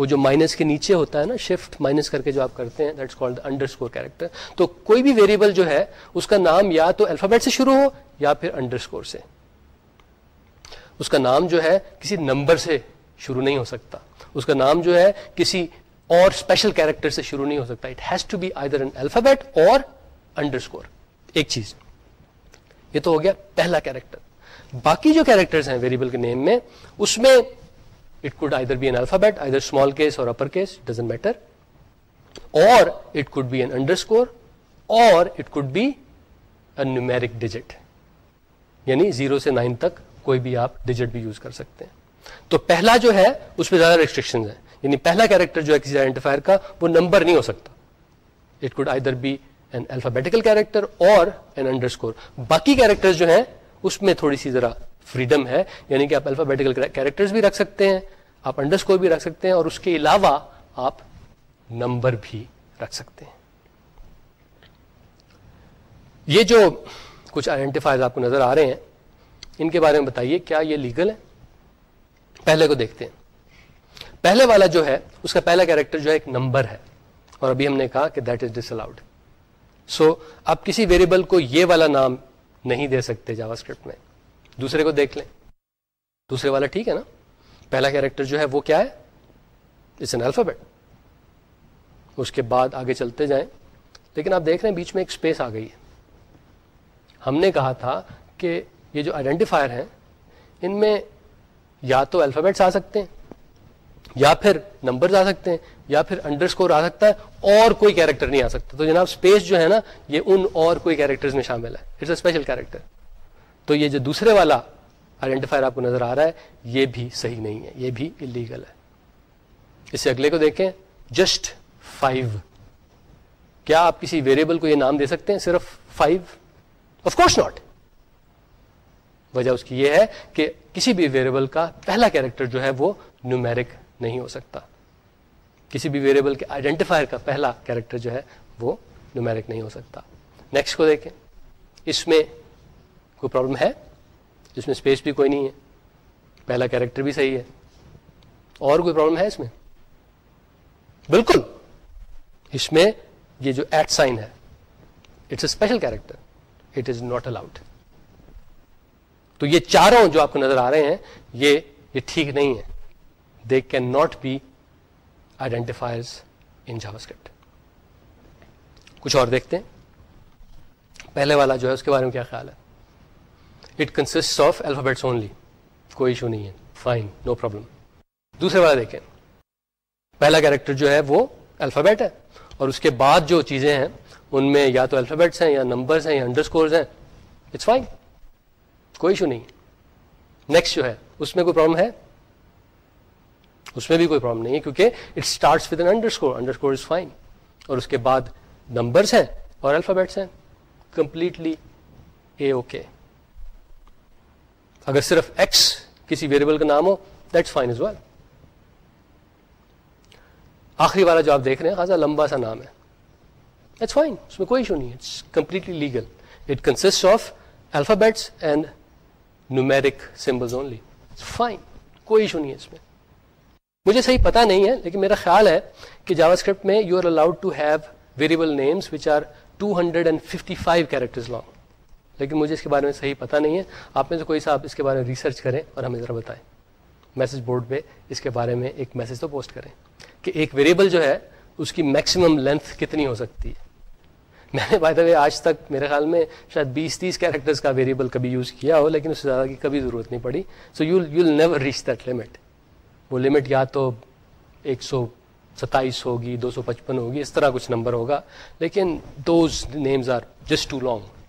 وہ جو مائنس کے نیچے ہوتا ہے نا شفٹ مائنس کر کے جو آپ کرتے ہیں that's called underscore character تو کوئی بھی ویریبل جو ہے، اس کا نام یا تو الفابیٹ سے شروع ہو یا پھر انڈر اسکور سے۔ اس کا نام جو ہے، کسی نمبر سے شروع نہیں ہو سکتا۔ اس کا نام جو ہے، کسی اور اسپیشل کیریکٹر سے شروع نہیں ہو سکتا۔ It has to be either an alphabet اور انڈر اسکور ایک چیز۔ یہ تو ہو گیا پہلا کیریکٹر باقی جو کیریکٹر ہیں ویریبل کے نیم میں، اس میں it could either be an alphabet either small case اور اپر کیس ڈزنٹ میٹر اور it could be an underscore اور it could be numeric digit یعنی زیرو سے نائن تک کوئی بھی آپ ڈیجٹ بھی یوز کر سکتے ہیں. تو پہلا جو ہے، اس پہ زیادہ ریسٹرکشن ہے یعنی پہلا کیریکٹر جو ہے کسی آئیڈینٹیفائر کا، وہ نمبر نہیں ہو سکتا. It could either be an alphabetical character اور این انڈر اسکور باقی کیریکٹر جو ہیں، اس میں تھوڑی سی ذرا فریڈم ہے یعنی کہ آپ الفابیٹیکل کیریکٹرز بھی رکھ سکتے ہیں، آپ انڈر اسکور بھی رکھ سکتے ہیں، اور اس کے علاوہ آپ نمبر بھی رکھ سکتے ہیں۔ یہ جو کچھ آئیڈینٹیفائز آپ کو نظر آ رہے ہیں، ان کے بارے میں بتائیے، کیا یہ لیگل ہے؟ پہلے کو دیکھتے ہیں۔ پہلے والا جو ہے، اس کا پہلا کیریکٹر جو ہے، ایک نمبر ہے، اور ابھی ہم نے کہا کہ that is dish allowed so آپ کسی ویریبل کو یہ والا نام نہیں دے سکتے جاوا اسکرپٹ میں۔ دوسرے کو دیکھ لیں۔ دوسرے والا ٹھیک ہے نا؟ پہلا کیریکٹر جو ہے وہ کیا ہے؟ اٹس این الفابیٹ اس کے بعد آگے چلتے جائیں۔ لیکن آپ دیکھ رہے ہیں بیچ میں ایک اسپیس آ گئی ہے۔ ہم نے کہا تھا کہ یہ جو آئیڈینٹیفائر ہیں، ان میں یا تو الفابیٹس آ سکتے ہیں، یا پھر نمبرز آ سکتے ہیں، یا پھر انڈر اسکور آ سکتا ہے، اور کوئی کیریکٹر نہیں آ سکتا۔ تو جناب اسپیس جو ہے نا، یہ ان اور کوئی کیریکٹر میں شامل ہے۔ اٹس اے اسپیشل کیریکٹر تو یہ جو دوسرے والا آئیڈینٹیفائر آپ کو نظر آ رہا ہے، یہ بھی صحیح نہیں ہے، یہ بھی انلیگل ہے۔ اس سے اگلے کو دیکھیں جسٹ فائیو کیا آپ کسی ویریبل کو یہ نام دے سکتے ہیں صرف فائیو آف کورس ناٹ وجہ اس کی یہ ہے کہ کسی بھی ویریبل کا پہلا کیریکٹر جو ہے وہ نیومیرک نہیں ہو سکتا۔ کسی بھی ویریبل کے آئیڈینٹیفائر کا پہلا کیریکٹر جو ہے وہ نیومیرک نہیں ہو سکتا۔ نیکسٹ کو دیکھیں۔ اس میں کوئی پرابلم ہے؟ اس میں اسپیس بھی کوئی نہیں ہے۔ پہلا کیریکٹر بھی صحیح ہے۔ اور کوئی پرابلم ہے اس میں؟ بالکل۔ اس میں یہ جو ایٹ سائن ہے it's a special character it is not allowed تو یہ چاروں جو آپ کو نظر آ رہے ہیں، یہ یہ ٹھیک نہیں ہے۔ They can not be identifier in JavaScript کچھ اور دیکھتے ہیں۔ پہلے والا جو ہے، اس کے بارے میں کیا خیال ہے؟ It consist of alphabets only کوئی ایشو نہیں ہے. فائن نو پرابلم دوسرے والا دیکھیں. پہلا کیریکٹر جو ہے وہ الفابیٹ ہے. اور اس کے بعد جو چیزیں ہیں، ان میں یا تو الفابیٹس ہیں، یا نمبرس ہیں، یا انڈر اسکورز ہیں. اٹس فائن کوئی ایشو نہیں. نیکسٹ جو ہے، اس میں کوئی پرابلم ہے؟ اس میں بھی کوئی پرابلم نہیں ہے، کیونکہ it starts with an underscore underscore is fine اور اس کے بعد نمبرس ہیں اور الفابیٹس ہیں. کمپلیٹلی اے اوکے اگر صرف ایکس کسی ویریبل کا نام ہو دیٹس فائن از ویل آخری والا جو آپ دیکھ رہے ہیں، خاصا لمبا سا نام ہے. فائن اس میں کوئی ایشو نہیں ہے. Completely legal it consist of alphabets and numeric symbols only fine کوئی ایشو نہیں ہے اس میں. مجھے صحیح پتا نہیں ہے، لیکن میرا خیال ہے کہ جاوا اسکرپٹ میں you are allowed to have variable names which are two hundred and fifty five characters long لیکن مجھے اس کے بارے میں صحیح پتا نہیں ہے۔ آپ میں سے کوئی صاحب اس کے بارے میں ریسرچ کریں اور ہمیں ذرا بتائیں۔ میسج بورڈ پہ اس کے بارے میں ایک میسج تو پوسٹ کریں کہ ایک ویریبل جو ہے، اس کی میکسیمم لینتھ کتنی ہو سکتی ہے۔ میں نے بھائی ہوئے آج تک میرے خیال میں شاید بیس تیس کیریکٹرز کا ویریبل کبھی یوز کیا ہو، لیکن اس سے زیادہ کی کبھی ضرورت نہیں پڑی۔ So you you never reach that limit وہ لمٹ یا تو ایک سو ستائیس ہوگی، دو سو پچپن ہوگی، اس طرح کچھ نمبر ہوگا۔ لیکن those names are just too long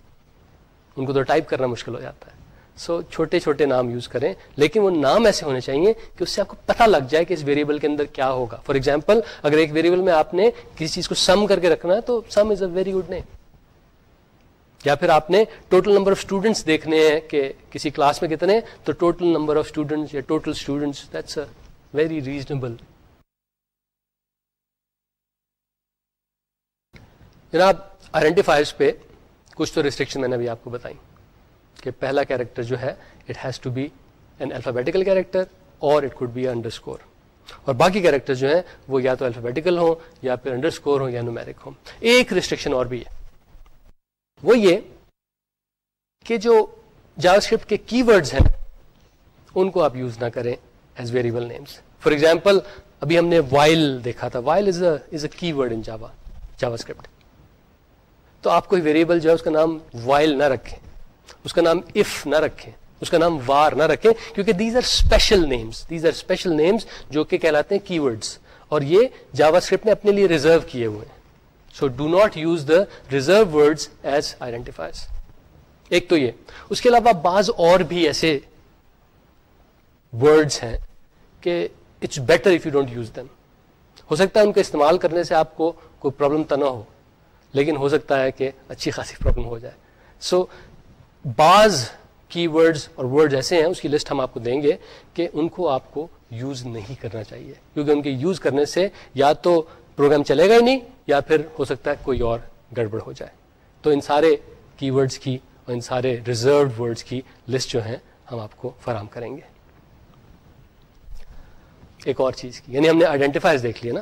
ان کو تو ٹائپ کرنا مشکل ہو جاتا ہے۔ سو so, چھوٹے چھوٹے نام یوز کریں لیکن وہ نام ایسے ہونے چاہیے کہ اس سے آپ کو پتہ لگ جائے کہ اس ویریبل کے اندر کیا ہوگا۔ فار ایگزامپل اگر ایک ویریبل میں آپ نے کسی چیز کو سم کر کے رکھنا ہے تو سم از اے ویری گڈ نیم یا پھر آپ نے ٹوٹل نمبر آف اسٹوڈنٹس دیکھنے ہیں کہ کسی کلاس میں کتنے تو ٹوٹل نمبر آف اسٹوڈنٹس یا total students that's a very reasonable جناب آئیڈینٹیفائرس پہ کچھ تو ریسٹرکشن میں نے ابھی آپ کو بتائی کہ پہلا کیریکٹر جو ہے it has to be an alphabetical character اور it could be underscore اور باقی کیریکٹر جو ہیں، وہ یا تو الفابیٹیکل ہوں یا پھر انڈر اسکور ہوں یا نومیرک ہوں. ایک ریسٹرکشن اور بھی ہے. وہ یہ کہ جو جاوا اسکرپٹ کے کی ورڈز ہیں، ان کو آپ یوز نہ کریں as variable names for example ابھی ہم نے وائل دیکھا تھا. وائل از از اے کی word in Java Java script تو آپ کوئی ویریبل جو ہے اس کا نام وائل نہ رکھیں، اس کا نام اف نہ رکھیں، اس کا نام وار نہ رکھیں، کیونکہ these are special names these are special names جو کہ کہلاتے ہیں کی ورڈس اور یہ جاوا اسکرپٹ نے اپنے لیے ریزرو کیے ہوئے ہیں۔ So do not use the reserve word as identifiers ایک تو یہ۔ اس کے علاوہ بعض اور بھی ایسے ورڈس ہیں کہ it's better if you don't use them ہو سکتا ہے ان کا استعمال کرنے سے آپ کو کوئی پرابلم تو نہ ہو۔ لیکن ہو سکتا ہے کہ اچھی خاصی پرابلم ہو جائے۔ سو so, بعض کی ورڈز اور ورڈز ایسے ہیں اس کی لسٹ ہم آپ کو دیں گے کہ ان کو آپ کو یوز نہیں کرنا چاہیے۔ کیونکہ ان کے یوز کرنے سے یا تو پروگرام چلے گا ہی نہیں یا پھر ہو سکتا ہے کوئی اور گڑبڑ ہو جائے۔ تو ان سارے کی ورڈز کی اور ان سارے ریزروڈ ورڈز کی لسٹ جو ہیں ہم آپ کو فراہم کریں گے۔ ایک اور چیز کی یعنی ہم نے آئیڈینٹیفائز دیکھ لیا نا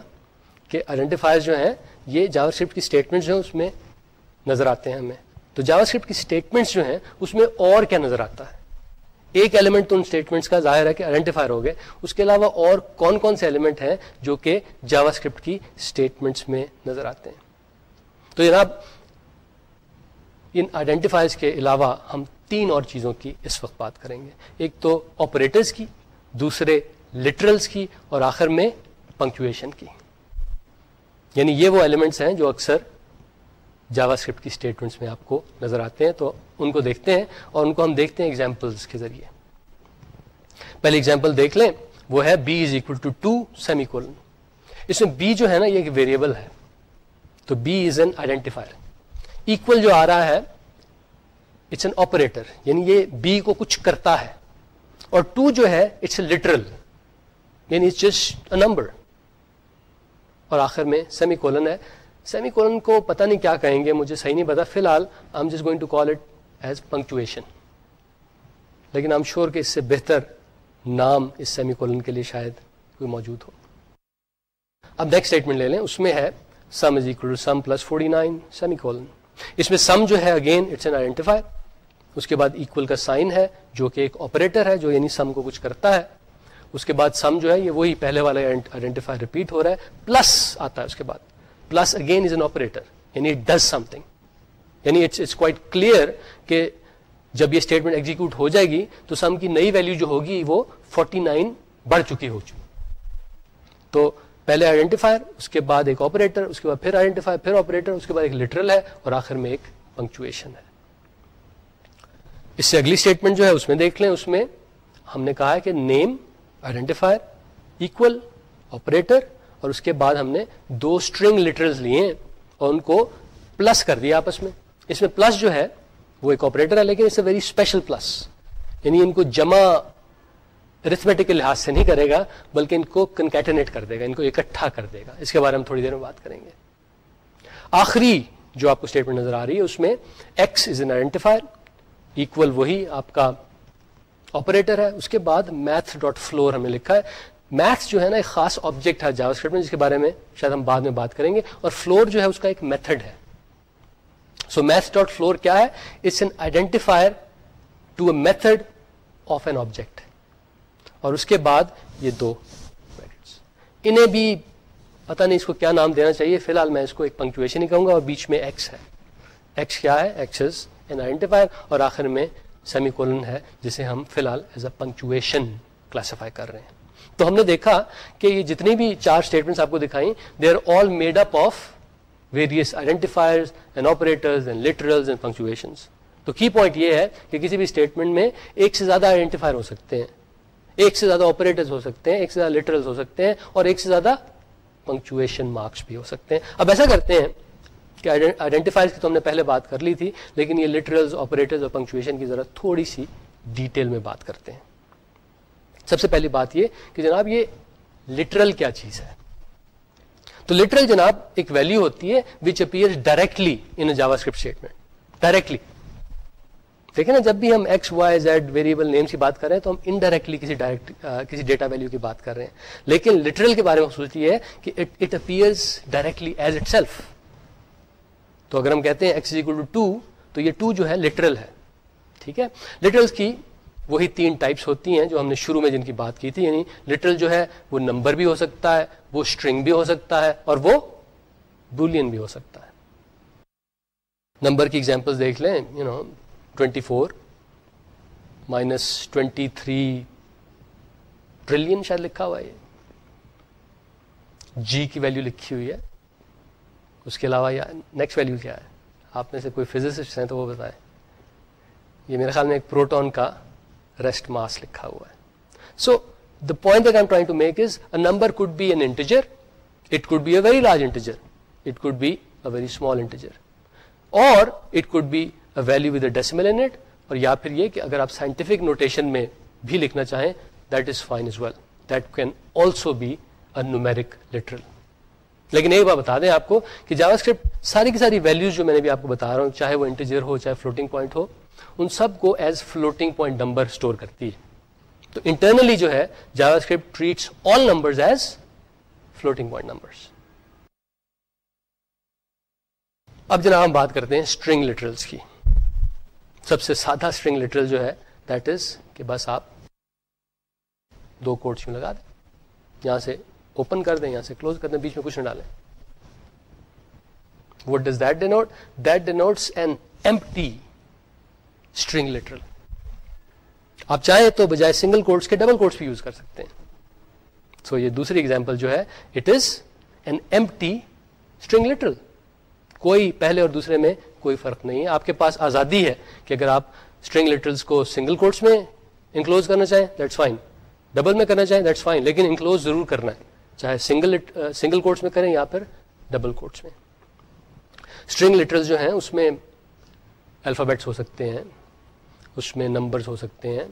کہ آئیڈینٹیفائز جو ہیں یہ جاوا اسکرپٹ کی اسٹیٹمنٹ جو ہیں اس میں نظر آتے ہیں ہمیں۔ تو جاوا اسکرپٹ کی اسٹیٹمنٹس جو ہیں اس میں اور کیا نظر آتا ہے؟ ایک ایلیمنٹ تو ان اسٹیٹمنٹس کا ظاہر ہے کہ آئیڈینٹیفائر ہو گئے۔ اس کے علاوہ اور کون کون سے ایلیمنٹ ہیں جو کہ جاوا اسکرپٹ کی اسٹیٹمنٹس میں نظر آتے ہیں؟ تو جناب، ان آئیڈینٹیفائرز کے علاوہ ہم تین اور چیزوں کی اس وقت بات کریں گے۔ ایک تو آپریٹرز کی، دوسرے لٹرلس کی اور آخر میں پنکچویشن کی۔ یعنی یہ وہ ایلیمنٹس ہیں جو اکثر جاوا اسکرپٹ کی اسٹیٹمنٹس میں آپ کو نظر آتے ہیں، تو ان کو دیکھتے ہیں اور ان کو ہم دیکھتے ہیں ایگزامپلس کے ذریعے۔ پہلے ایگزامپل دیکھ لیں، وہ ہے b is equal to two semicolon اس میں بی جو ہے نا، یہ ایک ویریبل ہے۔ تو b is an identifier equal جو آ رہا ہے اٹس این آپریٹر یعنی یہ بی کو کچھ کرتا ہے۔ اور ٹو جو ہے اٹس اے لٹرل یعنی اٹس جسٹ اے نمبر اور آخر میں سیمی کولن ہے۔ سیمی کولن کو پتہ نہیں کیا کہیں گے، مجھے صحیح نہیں پتا فی الحال I am just going to call it as punctuation لیکن آئی ایم شیور کہ اس سے بہتر نام اس سیمی کولن کے لیے شاید کوئی موجود ہو۔ اب نیکسٹ اسٹیٹمنٹ لے لیں۔ اس میں ہے sum is equal to sum plus forty nine semicolon اس میں سم جو ہے اگین اٹس این آئیڈینٹیفائی اس کے بعد ایکول کا سائن ہے، جو کہ ایک آپریٹر ہے، جو یعنی سم کو کچھ کرتا ہے۔ اس کے بعد سم جو ہے یہ وہی پہلے والا آئیڈینٹیفائی ریپیٹ ہو رہا ہے پلس آتا ہے اس کے بعد۔ Plus again is an operator یعنی اٹ ڈز سم تھنگ یعنی اٹس اٹس کوائٹ کلیئر کہ جب یہ اسٹیٹمنٹ ایگزیکیوٹ ہو جائے گی، تو سم کی نئی ویلو جو ہوگی، وہ 49 بڑھ چکی ہو چکی۔ تو پہلے آئیڈینٹیفائر اس کے بعد ایک آپریٹر اس کے بعد پھر آئیڈینٹیفائر پھر آپریٹر اس کے بعد ایک لٹرل ہے، اور آخر میں ایک پنکچویشن ہے۔ اس سے اگلی اسٹیٹمنٹ جو ہے، اس میں دیکھ لیں، اس میں ہم نے کہا ہے کہ نیم آئیڈینٹیفائر اکول آپریٹر اور اس کے بعد ہم نے دو اسٹرنگ لٹرل لیے ہیں اور ان کو پلس کر دیا آپس میں۔ اس میں پلس جو ہے، وہ ایک آپریٹر ہے، لیکن it's a very special plus یعنی ان کو جمع ارتھمیٹک کے لحاظ سے نہیں کرے گا، بلکہ ان کو کنکیٹنیٹ کر دے گا، ان کو اکٹھا کر دے گا۔ اس کے بارے میں تھوڑی دیر میں بات کریں گے۔ آخری جو آپ کو اسٹیٹمنٹ نظر آ رہی ہے، اس میں x is an identifier equal وہی آپ کا آپریٹر ہے اس کے بعد میتھ ڈاٹ فلور ہم نے لکھا ہے میتھس جو ہے نا ایک خاص آبجیکٹ ہے جاوا اسکرپٹ میں جس کے بارے میں شاید ہم بعد میں بات کریں گے اور فلور جو ہے اس کا ایک میتھڈ ہے سو میتھ ڈاٹ فلور کیا ہے it's an identifier to a method of an object اور اس کے بعد یہ دو انہیں بھی پتہ نہیں اس کو کیا نام دینا چاہیے فی الحال میں اس کو ایک پنکچویشن ہی کہوں گا اور بیچ میں ایکس ہے ایکس کیا ہے ایکس از این آئیڈینٹیفائر اور آخر میں سیمی کولن ہے، جسے ہم فی الحال ایز اے پنکچویشن کلاسیفائی کر رہے ہیں۔ تو ہم نے دیکھا کہ یہ جتنی بھی چار اسٹیٹمنٹس آپ کو دکھائیں they are all made up of various identifier and operators and literals and punctuations تو کی پوائنٹ یہ ہے کہ کسی بھی اسٹیٹمنٹ میں ایک سے زیادہ آئیڈینٹیفائر ہو سکتے ہیں۔ ایک سے زیادہ آپریٹرز ہو سکتے ہیں، ایک سے زیادہ لٹرلز ہو سکتے ہیں اور ایک سے زیادہ پنکچویشن مارکس بھی ہو سکتے ہیں۔ اب ایسا کرتے ہیں کہ آئیڈینٹیفائر کی تو ہم نے پہلے بات کر لی تھی، لیکن یہ لٹرلز آپریٹرز اور پنکچویشن کی ضرورت تھوڑی سی ڈیٹیل میں بات کرتے ہیں۔ سب سے پہلی بات یہ کہ جناب یہ لٹرل کیا چیز ہے؟ تو لٹرل جناب ایک ویلو ہوتی ہے which appear directly in JavaScript statement directly دیکھیں نا، جب بھی ہم x y z variable name کی بات کر رہے ہیں تو ہم انڈائریکٹلی کسی ڈائریکٹ کسی ڈیٹا ویلو کی بات کر رہے ہیں۔ لیکن لٹرل کے بارے میں خصوصی ہے کہ it appears directly as itself تو اگر ہم کہتے ہیں ایکس اکول ٹو ٹو تو یہ ٹو جو ہے لٹرل ہے، ٹھیک ہے؟ لٹرلس کی وہی تین ٹائپس ہوتی ہیں جو ہم نے شروع میں جن کی بات کی تھی یعنی لٹرل جو ہے وہ نمبر بھی ہو سکتا ہے، وہ اسٹرنگ بھی ہو سکتا ہے، اور وہ بولین بھی ہو سکتا ہے۔ نمبر کی ایگزامپل دیکھ لیں you know twenty four minus twenty three trillion شاید لکھا ہوا ہے جی کی ویلو لکھی ہوئی ہے۔ اس کے علاوہ یا نیکسٹ ویلو کیا ہے؟ آپ میں سے کوئی فزسسٹ ہیں تو وہ بتائیں۔ یہ میرے خیال میں ایک پروٹون کا ریسٹ ماس لکھا ہوا ہے۔ So the point I trying to make is a number could be an integer it could be a very large integer it could be a very small integer اور it could be a value with a decimal in it اور یا پھر یہ کہ اگر آپ scientific notation میں بھی لکھنا چاہیں that is fine as well that can also be a numeric literal لیکن ایک بات بتا دیں آپ کو کہ جاوا اسکرپٹ ساری کی ساری ویلوز جو میں نے بھی آپ کو بتا رہا ہوں، چاہے وہ انٹیجر ہو، چاہے فلوٹنگ پوائنٹ ہو، ان سب کو as floating point number store کرتی ہے۔ تو انٹرنلی جو ہے JavaScript treats all number as floating point number اب جناب ہم بات کرتے ہیں اسٹرنگ لٹرلس کی۔ سب سے سادہ اسٹرنگ لٹرل جو ہے دیٹ از کہ بس آپ دو کوٹس یوں لگا دیں۔ یہاں سے اوپن کر دیں یہاں سے کلوز کر دیں، بیچ میں کچھ نہ ڈالیں۔ What does that denote that denotes an empty string literal آپ چاہیں تو بجائے سنگل کوٹس کے ڈبل کوٹس بھی یوز کر سکتے ہیں۔ سو so یہ دوسری ایگزامپل جو ہے it is an empty string literal کوئی پہلے اور دوسرے میں کوئی فرق نہیں ہے۔ آپ کے پاس آزادی ہے کہ اگر آپ اسٹرنگ لٹرلس کو سنگل کوٹس میں انکلوز کرنا چاہیں دیٹس فائن ڈبل میں کرنا چاہیں دیٹس فائن لیکن انکلوز ضرور کرنا ہے۔ چاہے سنگل سنگل کوٹس میں کریں یا پھر ڈبل کوٹس میں۔ اسٹرنگ لٹرل جو ہیں اس میں الفابیٹس ہو سکتے ہیں، اس میں نمبرز ہو سکتے ہیں،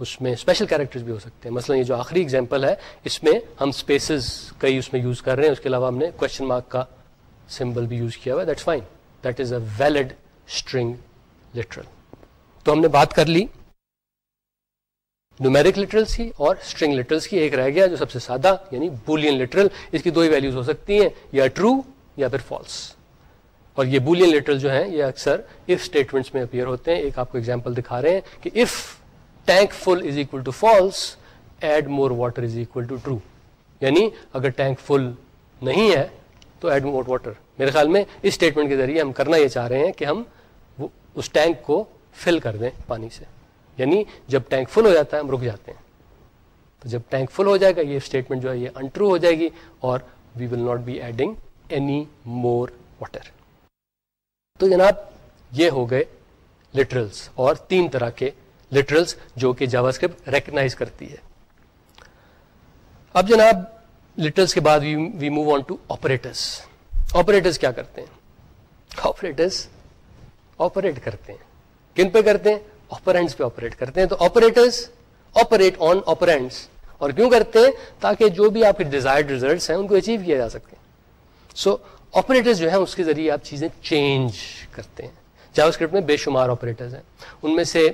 اس میں اسپیشل کیریکٹرز بھی ہو سکتے ہیں۔ مثلا یہ جو آخری اگزامپل ہے، اس میں ہم اسپیسز کئی اس میں یوز کر رہے ہیں، اس کے علاوہ ہم نے کوشچن مارک کا سمبل بھی یوز کیا ہوا ہے۔ That's fine that is a valid string literal تو ہم نے بات کر لی۔ نومیرک لٹرلس کی اور اسٹرنگ لٹرلس کی ایک رہ گیا جو سب سے سادہ یعنی بولین لٹرل اس کی دو ہی ویلوز ہو سکتی ہیں، یا ٹرو یا پھر فالس اور یہ بولین لٹرل جو ہیں، یہ اکثر اف اسٹیٹمنٹس میں اپیئر ہوتے ہیں۔ ایک آپ کو ایگزامپل دکھا رہے ہیں کہ if tank full is equal to false add more water is equal to true یعنی اگر ٹینک فل نہیں ہے، تو ایڈ مور واٹر میرے خیال میں اس اسٹیٹمنٹ کے ذریعے ہم کرنا یہ چاہ رہے ہیں کہ ہم اس ٹینک کو فل کر دیں پانی سے۔ یعنی جب ٹینک فل ہو جاتا ہے، ہم رک جاتے ہیں۔ تو جب ٹینک فل ہو جائے گا، یہ اسٹیٹمنٹ جو ہے، یہ انٹرو ہو جائے گی اور we will not be adding any more water تو جناب، یہ ہو گئے لٹرلس اور تین طرح کے لٹرلس جو کہ جاوا اسکرپٹ ریکگنائز کرتی ہے۔ اب جناب لٹرلس کے بعد we move on to operators operators کیا کرتے ہیں؟ آپریٹرس آپریٹ کرتے ہیں۔ کن پہ کرتے ہیں؟ آپرینٹس پہ آپریٹ کرتے ہیں تو آپریٹرس آپریٹ آن آپرینٹس اور کیوں کرتے ہیں؟ تاکہ جو بھی آپ کے ڈیزائرڈ ریزلٹس ہیں ان کو اچیو کیا جا سکے۔ سو آپریٹرز جو ہیں اس کے ذریعے آپ چیزیں چینج کرتے ہیں۔ جاوا اسکرپٹ میں بے شمار آپریٹرز ہیں۔ ان میں سے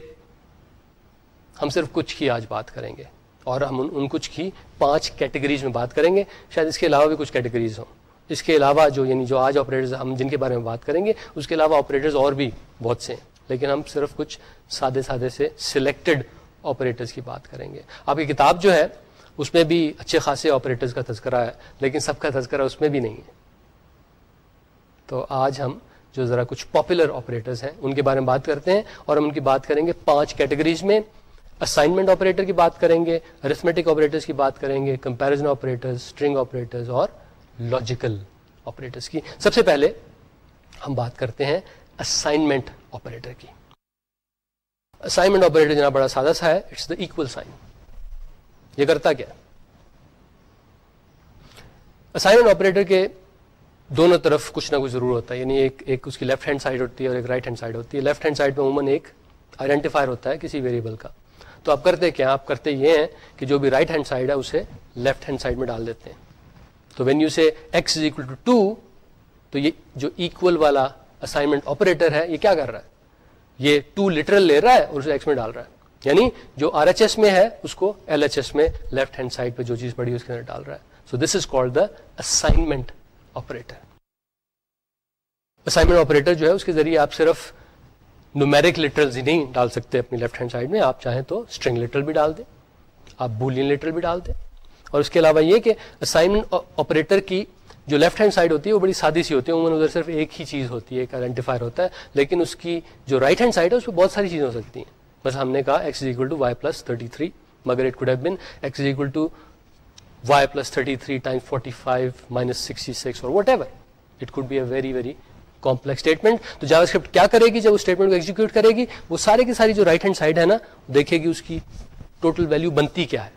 ہم صرف کچھ کی آج بات کریں گے اور ہم ان کچھ کی پانچ کیٹیگریز میں بات کریں گے۔ شاید اس کے علاوہ بھی کچھ کیٹیگریز ہوں۔ اس کے علاوہ جو یعنی جو آج آپریٹرز ہم، جن کے بارے میں بات کریں گے، اس کے علاوہ آپریٹرز اور بھی بہت سے ہیں۔ لیکن ہم صرف کچھ سادے سادے سے سلیکٹڈ آپریٹرز کی بات کریں گے۔ آپ کی کتاب جو ہے، اس میں بھی اچھے خاصے آپریٹرز کا تذکرہ ہے، لیکن سب کا تذکرہ اس میں بھی نہیں ہے۔ تو آج ہم جو ذرا کچھ پاپولر آپریٹرز ہیں، ان کے بارے میں بات کرتے ہیں اور ہم ان کی بات کریں گے پانچ کیٹیگریز میں۔ اسائنمنٹ آپریٹر کی بات کریں گے ارتھمیٹک آپریٹرز کی بات کریں گے کمپیرزن آپریٹرز اسٹرنگ آپریٹرز اور لاجیکل آپریٹرز کی۔ سب سے پہلے ہم بات کرتے ہیں اسائنمنٹ آپریٹر کی۔ اسائنمنٹ آپریٹر جناب بڑا سادہ سا ہے اٹس دا اکول سائن یہ کرتا کیا؟ اسائنمنٹ آپریٹر کے دونوں طرف کچھ نہ کچھ ضرور ہوتا ہے یعنی ایک ایک اس کی لیفٹ ہینڈ سائڈ ہوتی ہے اور ایک رائٹ ہینڈ سائڈ ہوتی ہے۔ لیفٹ ہینڈ سائڈ میں عموماً ایک آئیڈینٹیفائر ہوتا ہے کسی ویریبل کا۔ تو آپ کرتے کیا؟ آپ کرتے یہ ہیں کہ جو بھی رائٹ ہینڈ سائڈ ہے، اسے لیفٹ ہینڈ سائڈ میں ڈال دیتے ہیں۔ تو when you say x is equal to two تو یہ جو ایکول والا اسائنمنٹ آپریٹر ہے، یہ کیا کر رہا ہے؟ یہ ٹو لٹرل لے رہا ہے اور اسے ایکس میں ڈال رہا ہے۔ یعنی جو آر ایچ ایس میں ہے، اس کو ایل ایچ ایس میں لیفٹ ہینڈ سائڈ پہ جو چیز پڑی اس کے اندر ڈال رہا ہے۔ So this is called the assignment operator assignment operator جو ہے، اس کے ذریعے آپ صرف نومیرک لٹرل ہی نہیں ڈال سکتے اپنی لیفٹ ہینڈ سائڈ میں۔ آپ چاہیں تو اسٹرنگ لٹرل بھی ڈال دیں، آپ بولین لٹرل بھی ڈال دیں۔ اور اس کے علاوہ یہ کہ اسائنمنٹ آپریٹر کی جو لیفٹ ہینڈ سائڈ ہوتی ہے وہ بڑی سادی سی ہوتی ہے، عموماً ادھر صرف ایک ہی چیز ہوتی ہے، ایک آئیڈینٹیفائر ہوتا ہے، لیکن اس کی جو رائٹ ہینڈ سائڈ ہے، اس پہ بہت ساری چیزیں ہو سکتی ہیں۔ بس ہم نے کہا x equal to y plus thirty three مگر it could have been x equal to y plus thirty three time forty five minus sixty six اور whatever it could be a very very complex statement تو جاوا script کیا کرے گی؟ جب اس statement کو execute کرے گی، وہ سارے کی ساری جو رائٹ ہینڈ سائڈ ہے نا دیکھے گی اس کی ٹوٹل ویلو بنتی کیا ہے۔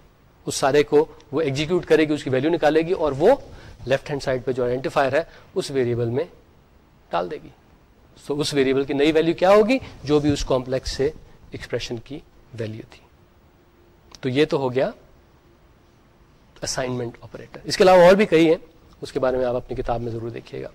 اس سارے کو وہ ایگزیکیوٹ کرے گی، اس کی ویلو نکالے گی اور وہ لیفٹ ہینڈ سائڈ پہ جو آئیڈینٹیفائر ہے، اس ویریبل میں ڈال دے گی۔ سو اس ویریبل کی نئی ویلو کیا ہوگی؟ جو بھی اس کمپلیکس سے ایکسپریشن کی ویلیو تھی۔ تو یہ تو ہو گیا اسائنمنٹ آپریٹر اس کے علاوہ اور بھی کئی ہیں، اس کے بارے میں آپ اپنی کتاب میں ضرور دیکھیے گا۔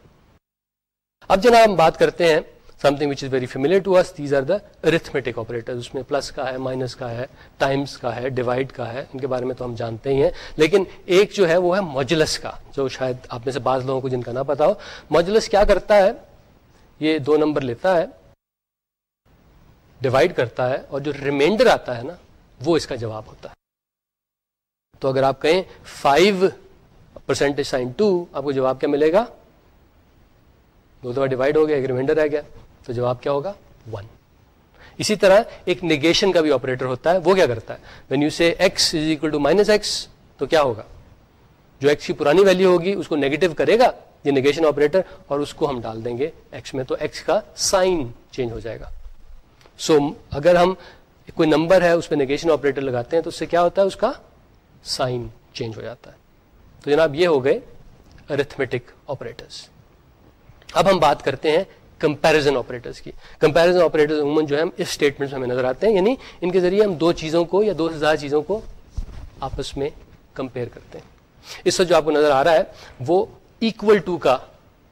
اب جناب ہم بات کرتے ہیں something which is very familiar to us these are the arithmetic operator اس میں پلس کا ہے مائنس کا ہے ٹائمس کا ہے ڈیوائڈ کا ہے. ان کے بارے میں تو ہم جانتے ہی ہیں. لیکن ایک جو ہے وہ ہے موجلس کا، جو شاید آپ میں سے بعض لوگوں کو جن کا نہ پتا ہو. موجلس کیا کرتا ہے؟ یہ دو نمبر لیتا ہے ڈیوائڈ کرتا ہے اور جو ریمائنڈر آتا ہے نا، وہ اس کا جواب ہوتا ہے. تو اگر آپ کہیں فائیو پرسینٹیج سائن ٹو آپ کو جواب کیا ملے گا؟ دو دفعہ ڈیوائڈ ہو گیا، ایک ریمائنڈر رہ گیا. تو جواب کیا ہوگا؟ ون اسی طرح ایک نیگیشن کا بھی آپریٹر ہوتا ہے وہ کیا کرتا ہے؟ When you see x is equal to minus x تو کیا ہوگا؟ جو ایکس کی پرانی ویلو ہوگی اس کو نیگیٹو کرے گا یہ نیگیشن آپریٹر اور اس کو ہم ڈال دیں گے ایکس میں تو ایکس کا سائن چینج ہو جائے گا۔ سو so, اگر ہم کوئی نمبر ہے اس پہ نیگیشن آپریٹر لگاتے ہیں تو اس سے کیا ہوتا ہے؟ اس کا سائن چینج ہو جاتا ہے۔ تو جناب یہ ہو گئے ارتھمیٹک آپریٹرس اب ہم بات کرتے ہیں کمپیرزن آپریٹرس کی. کمپیرزن آپریٹر عموماً جو ہے اس اسٹیٹمنٹ ہمیں نظر آتے ہیں یعنی ان کے ذریعے ہم دو چیزوں کو یا دو سے زیادہ چیزوں کو آپس میں کمپیئر کرتے ہیں. اس وقت جو آپ کو نظر آ رہا ہے، وہ اکول ٹو کا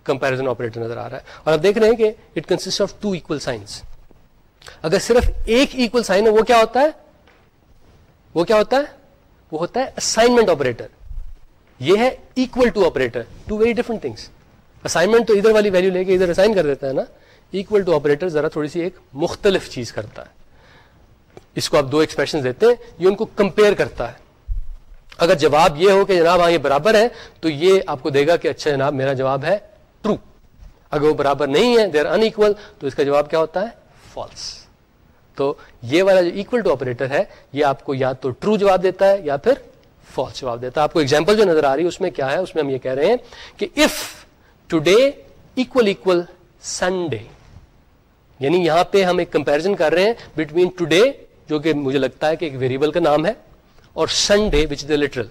کمپیرزن آپریٹر نظر آ رہا ہے. اور آپ دیکھ رہے ہیں کہ it consist of two equal signs اگر صرف ایک ایکول سائن ہے، وہ کیا ہوتا ہے؟ وہ کیا ہوتا ہے؟ وہ ہوتا ہے اسائنمنٹ آپریٹر یہ ہے equal to operator two very different things assignment تو ادھر والی ویلو لے کے ادھر اسائن کر دیتا ہے نا اکول ٹو آپریٹر ذرا تھوڑی سی ایک مختلف چیز کرتا ہے۔ اس کو آپ دو ایکسپریشن دیتے ہیں، یہ ان کو کمپیئر کرتا ہے۔ اگر جواب یہ ہو کہ جناب ہاں یہ برابر ہے، تو یہ آپ کو دے گا کہ اچھا جناب میرا جواب ہے ٹرو اگر وہ برابر نہیں ہے دیر ان تو اس کا جواب کیا ہوتا ہے؟ فالس تو یہ والا جو اکول ٹو آپریٹر ہے، یہ آپ کو یا تو ٹرو جواب دیتا ہے یا پھر فالس جواب دیتا ہے۔ آپ کو ایگزامپل جو نظر آ رہی ہے، اس میں کیا ہے؟ اس میں ہم یہ کہہ رہے ہیں کہ if today equal equal Sunday یعنی یہاں پہ ہم ایک کمپیرزن کر رہے ہیں بٹوین ٹوڈے جو کہ مجھے لگتا ہے کہ ایک ویریبل کا نام ہے، اور سنڈے وچ از لٹرل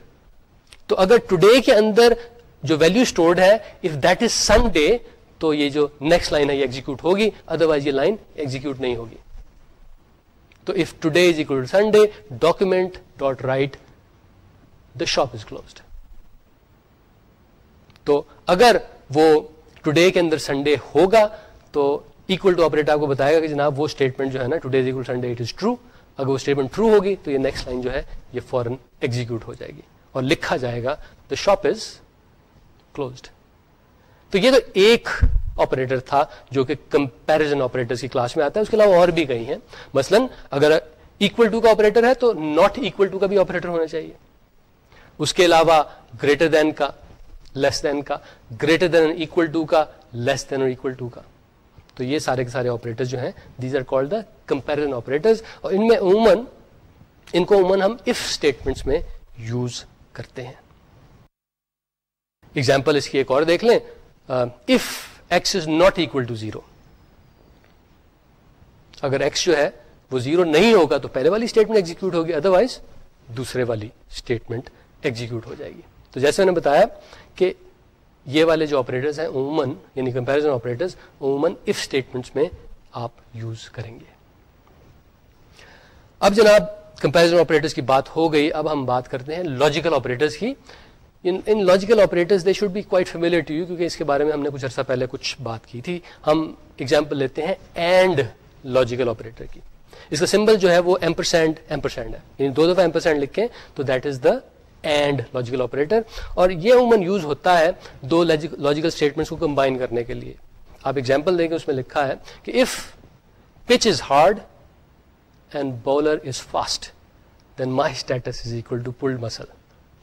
تو اگر ٹوڈے کے اندر جو ویلو اسٹورڈ ہے اف دیٹ از سنڈے تو یہ جو نیکسٹ لائن ہے یہ ایگزیکیوٹ ہوگی ادروائز یہ لائن ایگزیکیوٹ نہیں ہوگی. تو if today is equal Sunday document dot write the shop is closed تو اگر وہ ٹوڈے کے اندر سنڈے ہوگا تو اکول ٹو آپریٹ آپ کو بتائے گا کہ جناب وہ اسٹیٹمنٹ جو ہے نا today is equal Sunday it is true اگر وہ اسٹیٹمنٹ ٹرو ہوگی تو یہ نیکسٹ لائن جو ہے یہ فورن ایگزیکیوٹ ہو جائے گی اور لکھا جائے گا دا شاپ از کلوزڈ تو یہ تو ایک آپریٹر تھا جو کہ کمپیرزن آپریٹر کی کلاس میں آتا ہے، اس کے علاوہ اور بھی کئی ہیں۔ مثلا اگر اکول ٹو کا آپریٹر ہے تو ناٹ اکول ٹو کا بھی آپریٹر ہونا چاہیے۔ اس کے علاوہ گریٹر دین کا لیس دین کا گریٹر دین اکول ٹو کا لیس دین اور اکول ٹو کا تو یہ سارے کے سارے آپریٹر جو ہیں these are called the comparison operator اور ان میں عموماً، ان کو عموماً ہم اف اسٹیٹمنٹس میں یوز کرتے ہیں. ایگزامپل اس کی ایک اور دیکھ لیں. If x is not equal to zero اگر ایکس جو ہے، وہ زیرو نہیں ہوگا، تو پہلے والی اسٹیٹمنٹ ایگزیکیوٹ ہوگی. ادروائز دوسرے والی اسٹیٹمنٹ ایگزیکیوٹ ہو جائے گی. تو جیسے میں نے بتایا کہ یہ والے جو آپریٹرز ہیں، عموماً یعنی کمپیرزن آپریٹرز عموماً اف اسٹیٹمنٹس میں آپ یوز کریں گے۔ اب جناب کمپیرزن آپریٹرز کی بات ہو گئی۔ اب ہم بات کرتے ہیں لاجیکل آپریٹرز کی۔ ان logical operators they should be quite familiar to you کیونکہ اس کے بارے میں ہم نے کچھ عرصہ پہلے کچھ بات کی تھی۔ ہم ایگزامپل لیتے ہیں اینڈ لاجیکل آپریٹر کی۔ اس کا سمبل جو ہے وہ ایمپرسینڈ ایمپرسینڈ ہے۔ یعنی دو دفعہ ایمپرسینڈ لکھیں تو that is the and logical operator اور یہ عموماً یوز ہوتا ہے دو لاجیکل اسٹیٹمنٹس کو کمبائن کرنے کے لیے. آپ ایگزامپل دیں گے اس میں لکھا ہے کہ if pitch is hard and bowler is fast then my status is equal to pulled muscle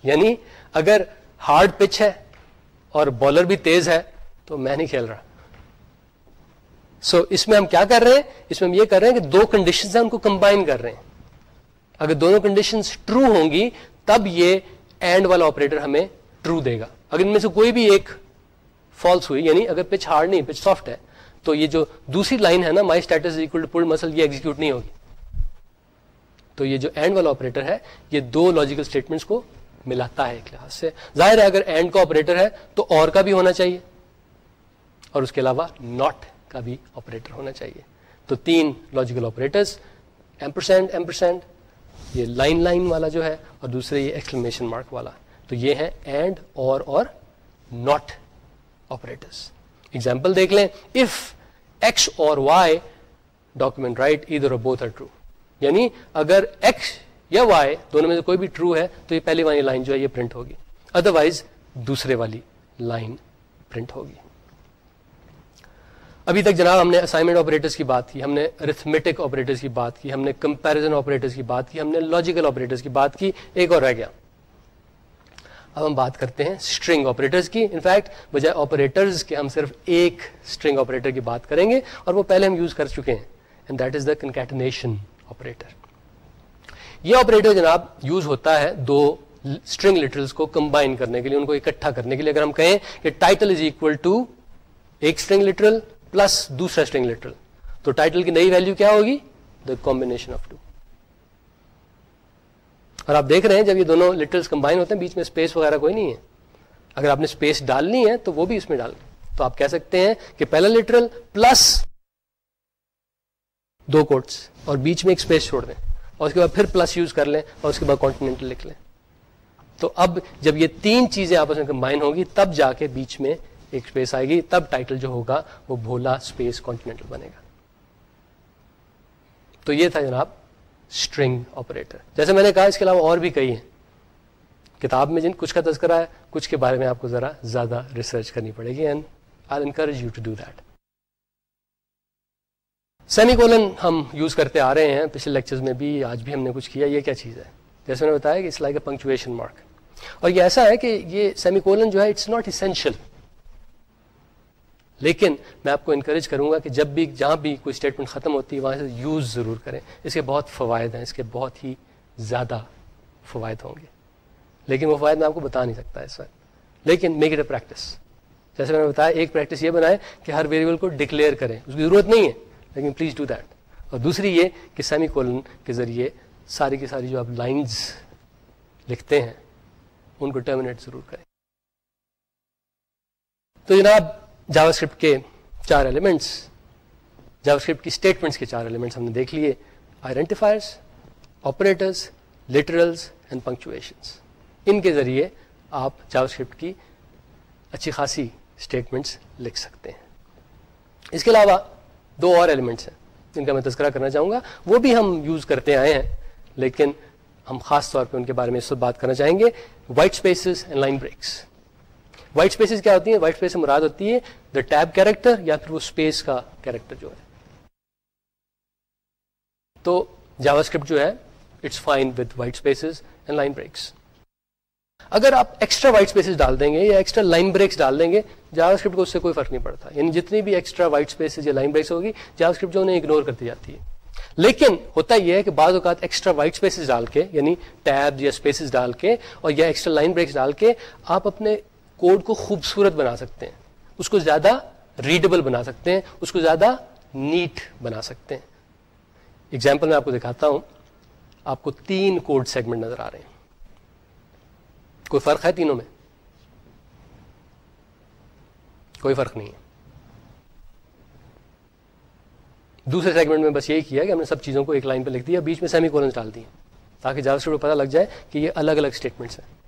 یعنی اگر ہارڈ پچ ہے اور بالر بھی تیز ہے تو میں نہیں کھیل رہا۔ سو so, اس میں ہم کیا کر رہے ہیں؟ اس میں ہم یہ کر رہے ہیں کہ دو کنڈیشن ہیں ان کو کمبائن کر رہے ہیں۔ اگر دونوں کنڈیشن ٹرو ہوں گی تب یہ اینڈ والا آپریٹر ہمیں ٹرو دے گا۔ اگر ان میں سے کوئی بھی ایک فالس ہوئی یعنی اگر پچ ہارڈ نہیں پچ سافٹ ہے، تو یہ جو دوسری لائن ہے نا مائی اسٹیٹس اکول ٹو مسل یہ ایگزیکیوٹ نہیں ہوگی۔ تو یہ جو اینڈ والا آپریٹر ہے، یہ دو لاجیکل اسٹیٹمنٹس کو ملاتا ہے ایک لحاظ سے۔ ظاہر ہے، اگر اینڈ کا آپریٹر ہے، تو اور کا بھی ہونا چاہیے۔ اور اس کے علاوہ ناٹ کا بھی آپریٹر ہونا چاہیے۔ تو تین لاجیکل آپریٹرس ایمپرسینٹ ایمپرسینٹ یہ لائن لائن والا جو ہے اور دوسرے یہ ایکسکلمیشن مارک والا۔ تو یہ ہے اینڈ اور اور ناٹ آپریٹرس ایگزامپل دیکھ لیں۔ اف ایکس اور وائی ڈاکومنٹ رائٹ ادھر بوتھ آر ٹرو یعنی اگر ایکس یا وائی دونوں میں سے کوئی بھی ٹرو ہے، تو یہ پہلی والی لائن جو ہے یہ پرنٹ ہوگی۔ ادروائز دوسرے والی لائن پرنٹ ہوگی۔ ابھی تک جناب ہم نے اسائنمنٹ آپریٹرس کی بات کی، ہم نے ارتھمیٹک آپریٹرس کی بات کی، ہم نے کمپیرزن آپریٹرس کی بات کی، ہم نے لاجیکل آپریٹرس کی بات کی، ایک اور رہ گیا۔ اب ہم بات کرتے ہیں اسٹرنگ آپریٹرس کی۔ انفیکٹ بجائے آپریٹرز کے ہم صرف ایک اسٹرنگ آپریٹر کی بات کریں گے اور وہ پہلے ہم یوز کر چکے ہیں and that is the concatenation operator یہ آپریٹر جناب یوز ہوتا ہے دو اسٹرنگ لٹرلس کو کمبائن کرنے کے لیے، ان کو اکٹھا کرنے کے لیے۔ اگر ہم کہیں کہ ٹائٹل از اکول ٹو ایک اسٹرنگ لٹرل پلس دوسرا اسٹرنگ لٹرل تو ٹائٹل کی نئی ویلو کیا ہوگی؟ دا کمبینیشن آف ٹو اور آپ دیکھ رہے ہیں جب یہ دونوں لٹرلس کمبائن ہوتے ہیں، بیچ میں اسپیس وغیرہ کوئی نہیں ہے۔ اگر آپ نے اسپیس ڈالنی ہے تو وہ بھی اس میں ڈال تو آپ کہہ سکتے ہیں کہ پہلا لٹرل پلس دو کوٹس اور بیچ میں ایک اسپیس چھوڑ دیں۔ اور اس کے بعد پھر پلس یوز کر لیں اور اس کے بعد کانٹیننٹل لکھ لیں۔ تو اب جب یہ تین چیزیں آپس میں کمبائن ہوگی تب جا کے بیچ میں ایک اسپیس آئے گی، تب ٹائٹل جو ہوگا وہ بھولا اسپیس کانٹیننٹل بنے گا۔ تو یہ تھا جناب اسٹرنگ آپریٹر جیسے میں نے کہا، اس کے علاوہ اور بھی کئی ہیں۔ کتاب میں جن کچھ کا تذکرہ ہے، کچھ کے بارے میں آپ کو ذرا زیادہ ریسرچ کرنی پڑے گی and I encourage you to do that semicolon ہم یوز کرتے آ رہے ہیں۔ پچھلے لیکچر میں بھی، آج بھی ہم نے کچھ کیا۔ یہ کیا چیز ہے؟ جیسے میں نے بتایا کہ it's like a punctuation mark اور یہ ایسا ہے کہ یہ سیمی کولن جو ہے اٹس ناٹ اسینشیل لیکن میں آپ کو انکریج کروں گا کہ جب بھی جہاں بھی کوئی اسٹیٹمنٹ ختم ہوتی ہے، وہاں سے یوز ضرور کریں۔ اس کے بہت فوائد ہیں، اس کے بہت ہی زیادہ فوائد ہوں گے۔ لیکن وہ فوائد میں آپ کو بتا نہیں سکتا اس وقت۔ لیکن میک اٹ اے پریکٹس جیسے میں نے بتایا، ایک پریکٹس یہ بنائے کہ ہر ویریبل کو ڈکلیئر کریں۔ اس کی ضرورت نہیں ہے، لیکن پلیز ڈو دیٹ اور دوسری یہ کہ سیمی کولن کے ذریعے ساری کی ساری جو آپ لائنز لکھتے ہیں، ان کو ٹرمینیٹ ضرور کریں۔ تو جناب جاوا اسکرپٹ کے چار ایلیمنٹس جاوا اسکرپٹ کی اسٹیٹمنٹس کے چار ایلیمنٹس ہم نے دیکھ لیے identifiers operators literals and punctuations ان کے ذریعے آپ جاوا اسکرپٹ کی اچھی خاصی اسٹیٹمنٹس لکھ سکتے ہیں۔ اس کے علاوہ دو اور ایلیمنٹس ہیں جن کا میں تذکرہ کرنا چاہوں گا۔ وہ بھی ہم یوز کرتے آئے ہیں، لیکن ہم خاص طور پہ ان کے بارے میں اس وقت بات کرنا چاہیں گے۔ White spaces and line breaks white spaces کیا ہوتی ہیں؟ وائٹ اسپیس مراد ہوتی ہے دا ٹیب کیریکٹر یا پھر وہ اسپیس کا کیریکٹر جو ہے۔ تو جاوا اسکرپٹ جو ہے it's fine with white spaces and line breaks اگر آپ ایکسٹرا وائٹ اسپیسز ڈال دیں گے یا ایکسٹرا لائن بریکس ڈال دیں گے جاوا اسکرپٹ کو اس سے کوئی فرق نہیں پڑتا۔ یعنی جتنی بھی ایکسٹرا وائٹ اسپیسز یا لائن بریکس ہوگی جاوا اسکرپٹ جو انہیں اگنور کرتی جاتی ہے۔ لیکن ہوتا یہ ہے کہ بعض اوقات ایکسٹرا وائٹ اسپیسز ڈال کے یعنی ٹیب یا اسپیسز ڈال کے اور یا ایکسٹرا لائن بریکس ڈال کے، آپ اپنے کوڈ کو خوبصورت بنا سکتے ہیں، اس کو زیادہ ریڈیبل بنا سکتے ہیں، اس کو زیادہ نیٹ بنا سکتے ہیں۔ اگزامپل میں آپ کو دکھاتا ہوں، آپ کو تین کوڈ سیگمنٹ نظر آ رہے ہیں۔ کوئی فرق ہے تینوں میں؟ کوئی فرق نہیں ہے۔ دوسرے سیگمنٹ میں بس یہی کیا کہ ہم نے سب چیزوں کو ایک لائن پہ لکھ دیا، بیچ میں سیمی کولنس ڈال دیے، تاکہ جاوا کو پتا لگ جائے کہ یہ الگ الگ اسٹیٹمنٹس ہیں۔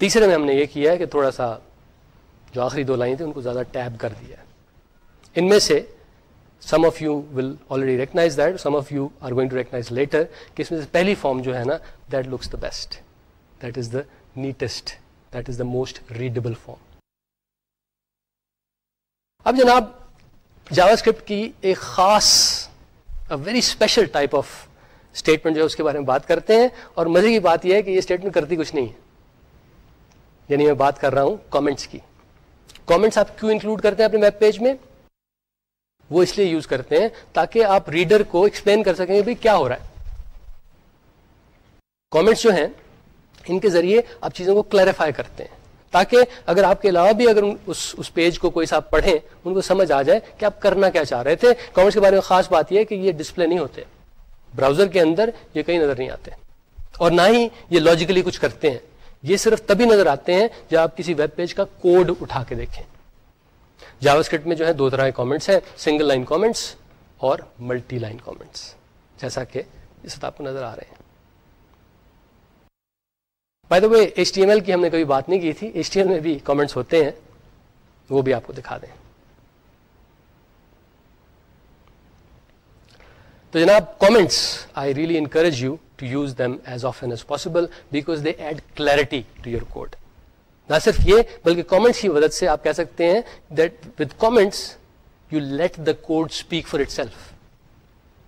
تیسرے میں ہم نے یہ کیا ہے کہ تھوڑا سا جو آخری دو لائن تھے ان کو زیادہ ٹیپ کر دیا ان میں سے some of you will already recognise that some of you are going to recognise later کہ اس میں سے پہلی فارم جو ہے نا that looks the best that is the neatest that is the most readable form اب جناب جاوا اسکرپٹ کی ایک خاص very special type of statement جو ہے اس کے بارے میں بات کرتے ہیں اور مزے کی بات یہ ہے کہ یہ اسٹیٹمنٹ کرتی کچھ نہیں ہے۔ یعنی میں بات کر رہا ہوں کامنٹس کی۔ کامنٹس آپ کیوں انکلوڈ کرتے ہیں اپنے ویب پیج میں؟ وہ اس لیے یوز کرتے ہیں تاکہ آپ ریڈر کو ایکسپلین کر سکیں بھائی کیا ہو رہا ہے۔ کامنٹس جو ہیں، ان کے ذریعے آپ چیزوں کو کلیریفائی کرتے ہیں۔ تاکہ اگر آپ کے علاوہ بھی اگر اس اس پیج کو کوئی صاحب پڑھیں، ان کو سمجھ آ جائے کہ آپ کرنا کیا چاہ رہے تھے۔ کامنٹس کے بارے میں خاص بات یہ ہے کہ یہ ڈسپلے نہیں ہوتے۔ براؤزر کے اندر یہ کہیں نظر نہیں آتے۔ اور نہ ہی یہ لاجیکلی کچھ کرتے ہیں۔ یہ صرف تبھی نظر آتے ہیں جب آپ کسی ویب پیج کا کوڈ اٹھا کے دیکھیں۔ جاوا اسکرپٹ میں جو ہے دو طرح کے کامنٹس ہیں سنگل لائن کامنٹس اور ملٹی لائن کامنٹس جیسا کہ اس وقت آپ کو نظر آ رہے ہیں۔ By the way H T M L کی ہم نے کبھی بات نہیں کی تھی۔ ایچ ٹی ایل میں بھی کامنٹس ہوتے ہیں، وہ بھی آپ کو دکھا دیں۔ تو جناب comments I really encourage you to use them as often as possible because they add clarity to your code نہ صرف یہ بلکہ کامنٹس کی مدد سے آپ کہہ سکتے ہیں that with comments you let the code speak for itself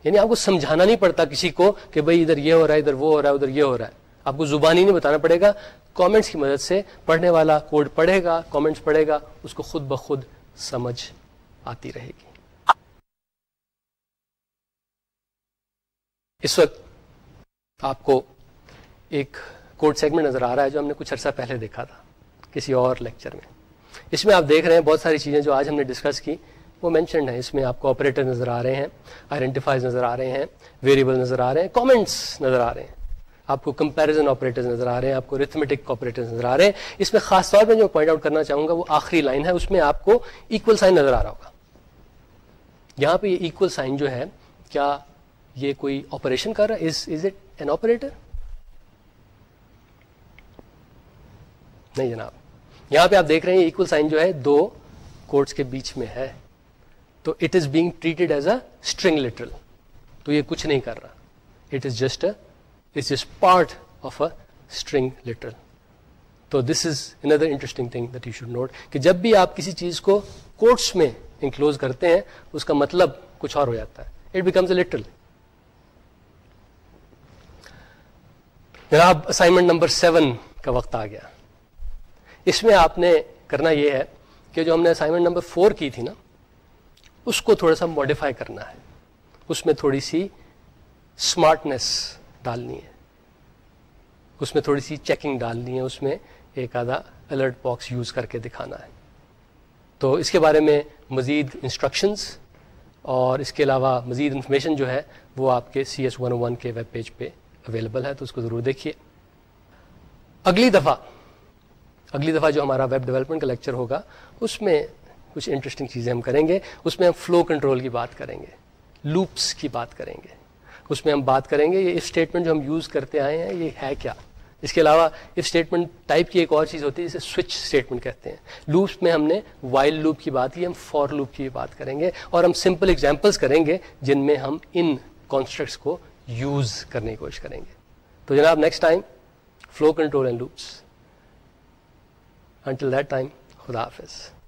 یعنی آپ کو سمجھانا نہیں پڑتا کسی کو کہ بھائی ادھر یہ ہو رہا ہے، ادھر وہ ہو رہا ہے، ادھر یہ ہو رہا ہے۔ آپ کو زبانی نہیں بتانا پڑے گا کامنٹس کی مدد سے پڑھنے والا کوڈ پڑھے گا کامنٹس پڑھے گا، اس کو خود بخود سمجھ آتی رہے گی۔ اس وقت آپ کو ایک کوڈ سیگمنٹ نظر آ رہا ہے جو ہم نے کچھ عرصہ پہلے دیکھا تھا، کسی اور لیکچر میں۔ اس میں آپ دیکھ رہے ہیں بہت ساری چیزیں جو آج ہم نے ڈسکس کی۔ وہ مینشنڈ ہیں، اس میں آپ کو آپریٹر نظر آ رہے ہیں آئیڈینٹیفائز نظر آ رہے ہیں ویریبل نظر آ رہے ہیں کامنٹس نظر آ رہے ہیں۔ آپ کو کمپیریزن آپریٹر نظر آ رہے ہیں، آپ کو ریتھمیٹک آپریٹر نظر آ رہے ہیں۔ اس میں خاص طور پہ جو پوائنٹ آؤٹ کرنا چاہوں گا، وہ آخری لائن ہے، اس میں آپ کو ایکول سائن نظر آ رہا ہوگا۔ یہاں پہ یہ ایکول سائن جو ہے، کیا یہ کوئی آپریشن کر رہا ہے؟ از اٹ این آپریٹر نہیں جناب۔ یہاں پہ آپ دیکھ رہے ہیں ایکول سائن جو ہے، دو کوڈس کے بیچ میں ہے۔ تو it is being treated as a string literal تو یہ کچھ نہیں کر رہا۔ It is just it's just part of a string literal تو this is another interesting thing that you should note کہ جب بھی آپ کسی چیز کو کوٹس میں انکلوز کرتے ہیں، اس کا مطلب کچھ اور ہو جاتا ہے۔ اٹ بیکمز اے لٹرل جناب اسائنمنٹ نمبر سیون کا وقت آ گیا۔ اس میں آپ نے کرنا یہ ہے کہ جو ہم نے اسائنمنٹ نمبر فور کی تھی نا، اس کو تھوڑا سا ماڈیفائی کرنا ہے۔ اس میں تھوڑی سی اسمارٹنیس ڈالنی ہے۔ اس میں تھوڑی سی چیکنگ ڈالنی ہے۔ اس میں ایک آدھا الرٹ باکس یوز کر کے دکھانا ہے۔ تو اس کے بارے میں مزید انسٹرکشنس اور اس کے علاوہ مزید انفارمیشن جو ہے وہ آپ کے سی ایس ون ون کے ویب پیج پہ اویلیبل ہے تو اس کو ضرور دیکھیے۔ اگلی دفعہ اگلی دفعہ جو ہمارا ویب ڈیولپمنٹ کا لیکچر ہوگا، اس میں کچھ انٹرسٹنگ چیزیں ہم کریں گے۔ اس میں ہم فلو کنٹرول کی بات کریں گے لوپس کی بات کریں گے۔ اس میں ہم بات کریں گے، یہ اسٹیٹمنٹ جو ہم یوز کرتے آئے ہیں، یہ ہے کیا؟ اس کے علاوہ اس اسٹیٹمنٹ ٹائپ کی ایک اور چیز ہوتی ہے، جسے سوئچ اسٹیٹمنٹ کہتے ہیں۔ لوپس میں ہم نے وائلڈ لوپ کی بات کی، ہم فور لوپ کی بات کریں گے۔ اور ہم سمپل ایگزامپلس کریں گے، جن میں ہم ان کانسٹرکٹس کو یوز کرنے کی کوشش کریں گے۔ تو جناب next time flow control and loops until that time خدا حافظ۔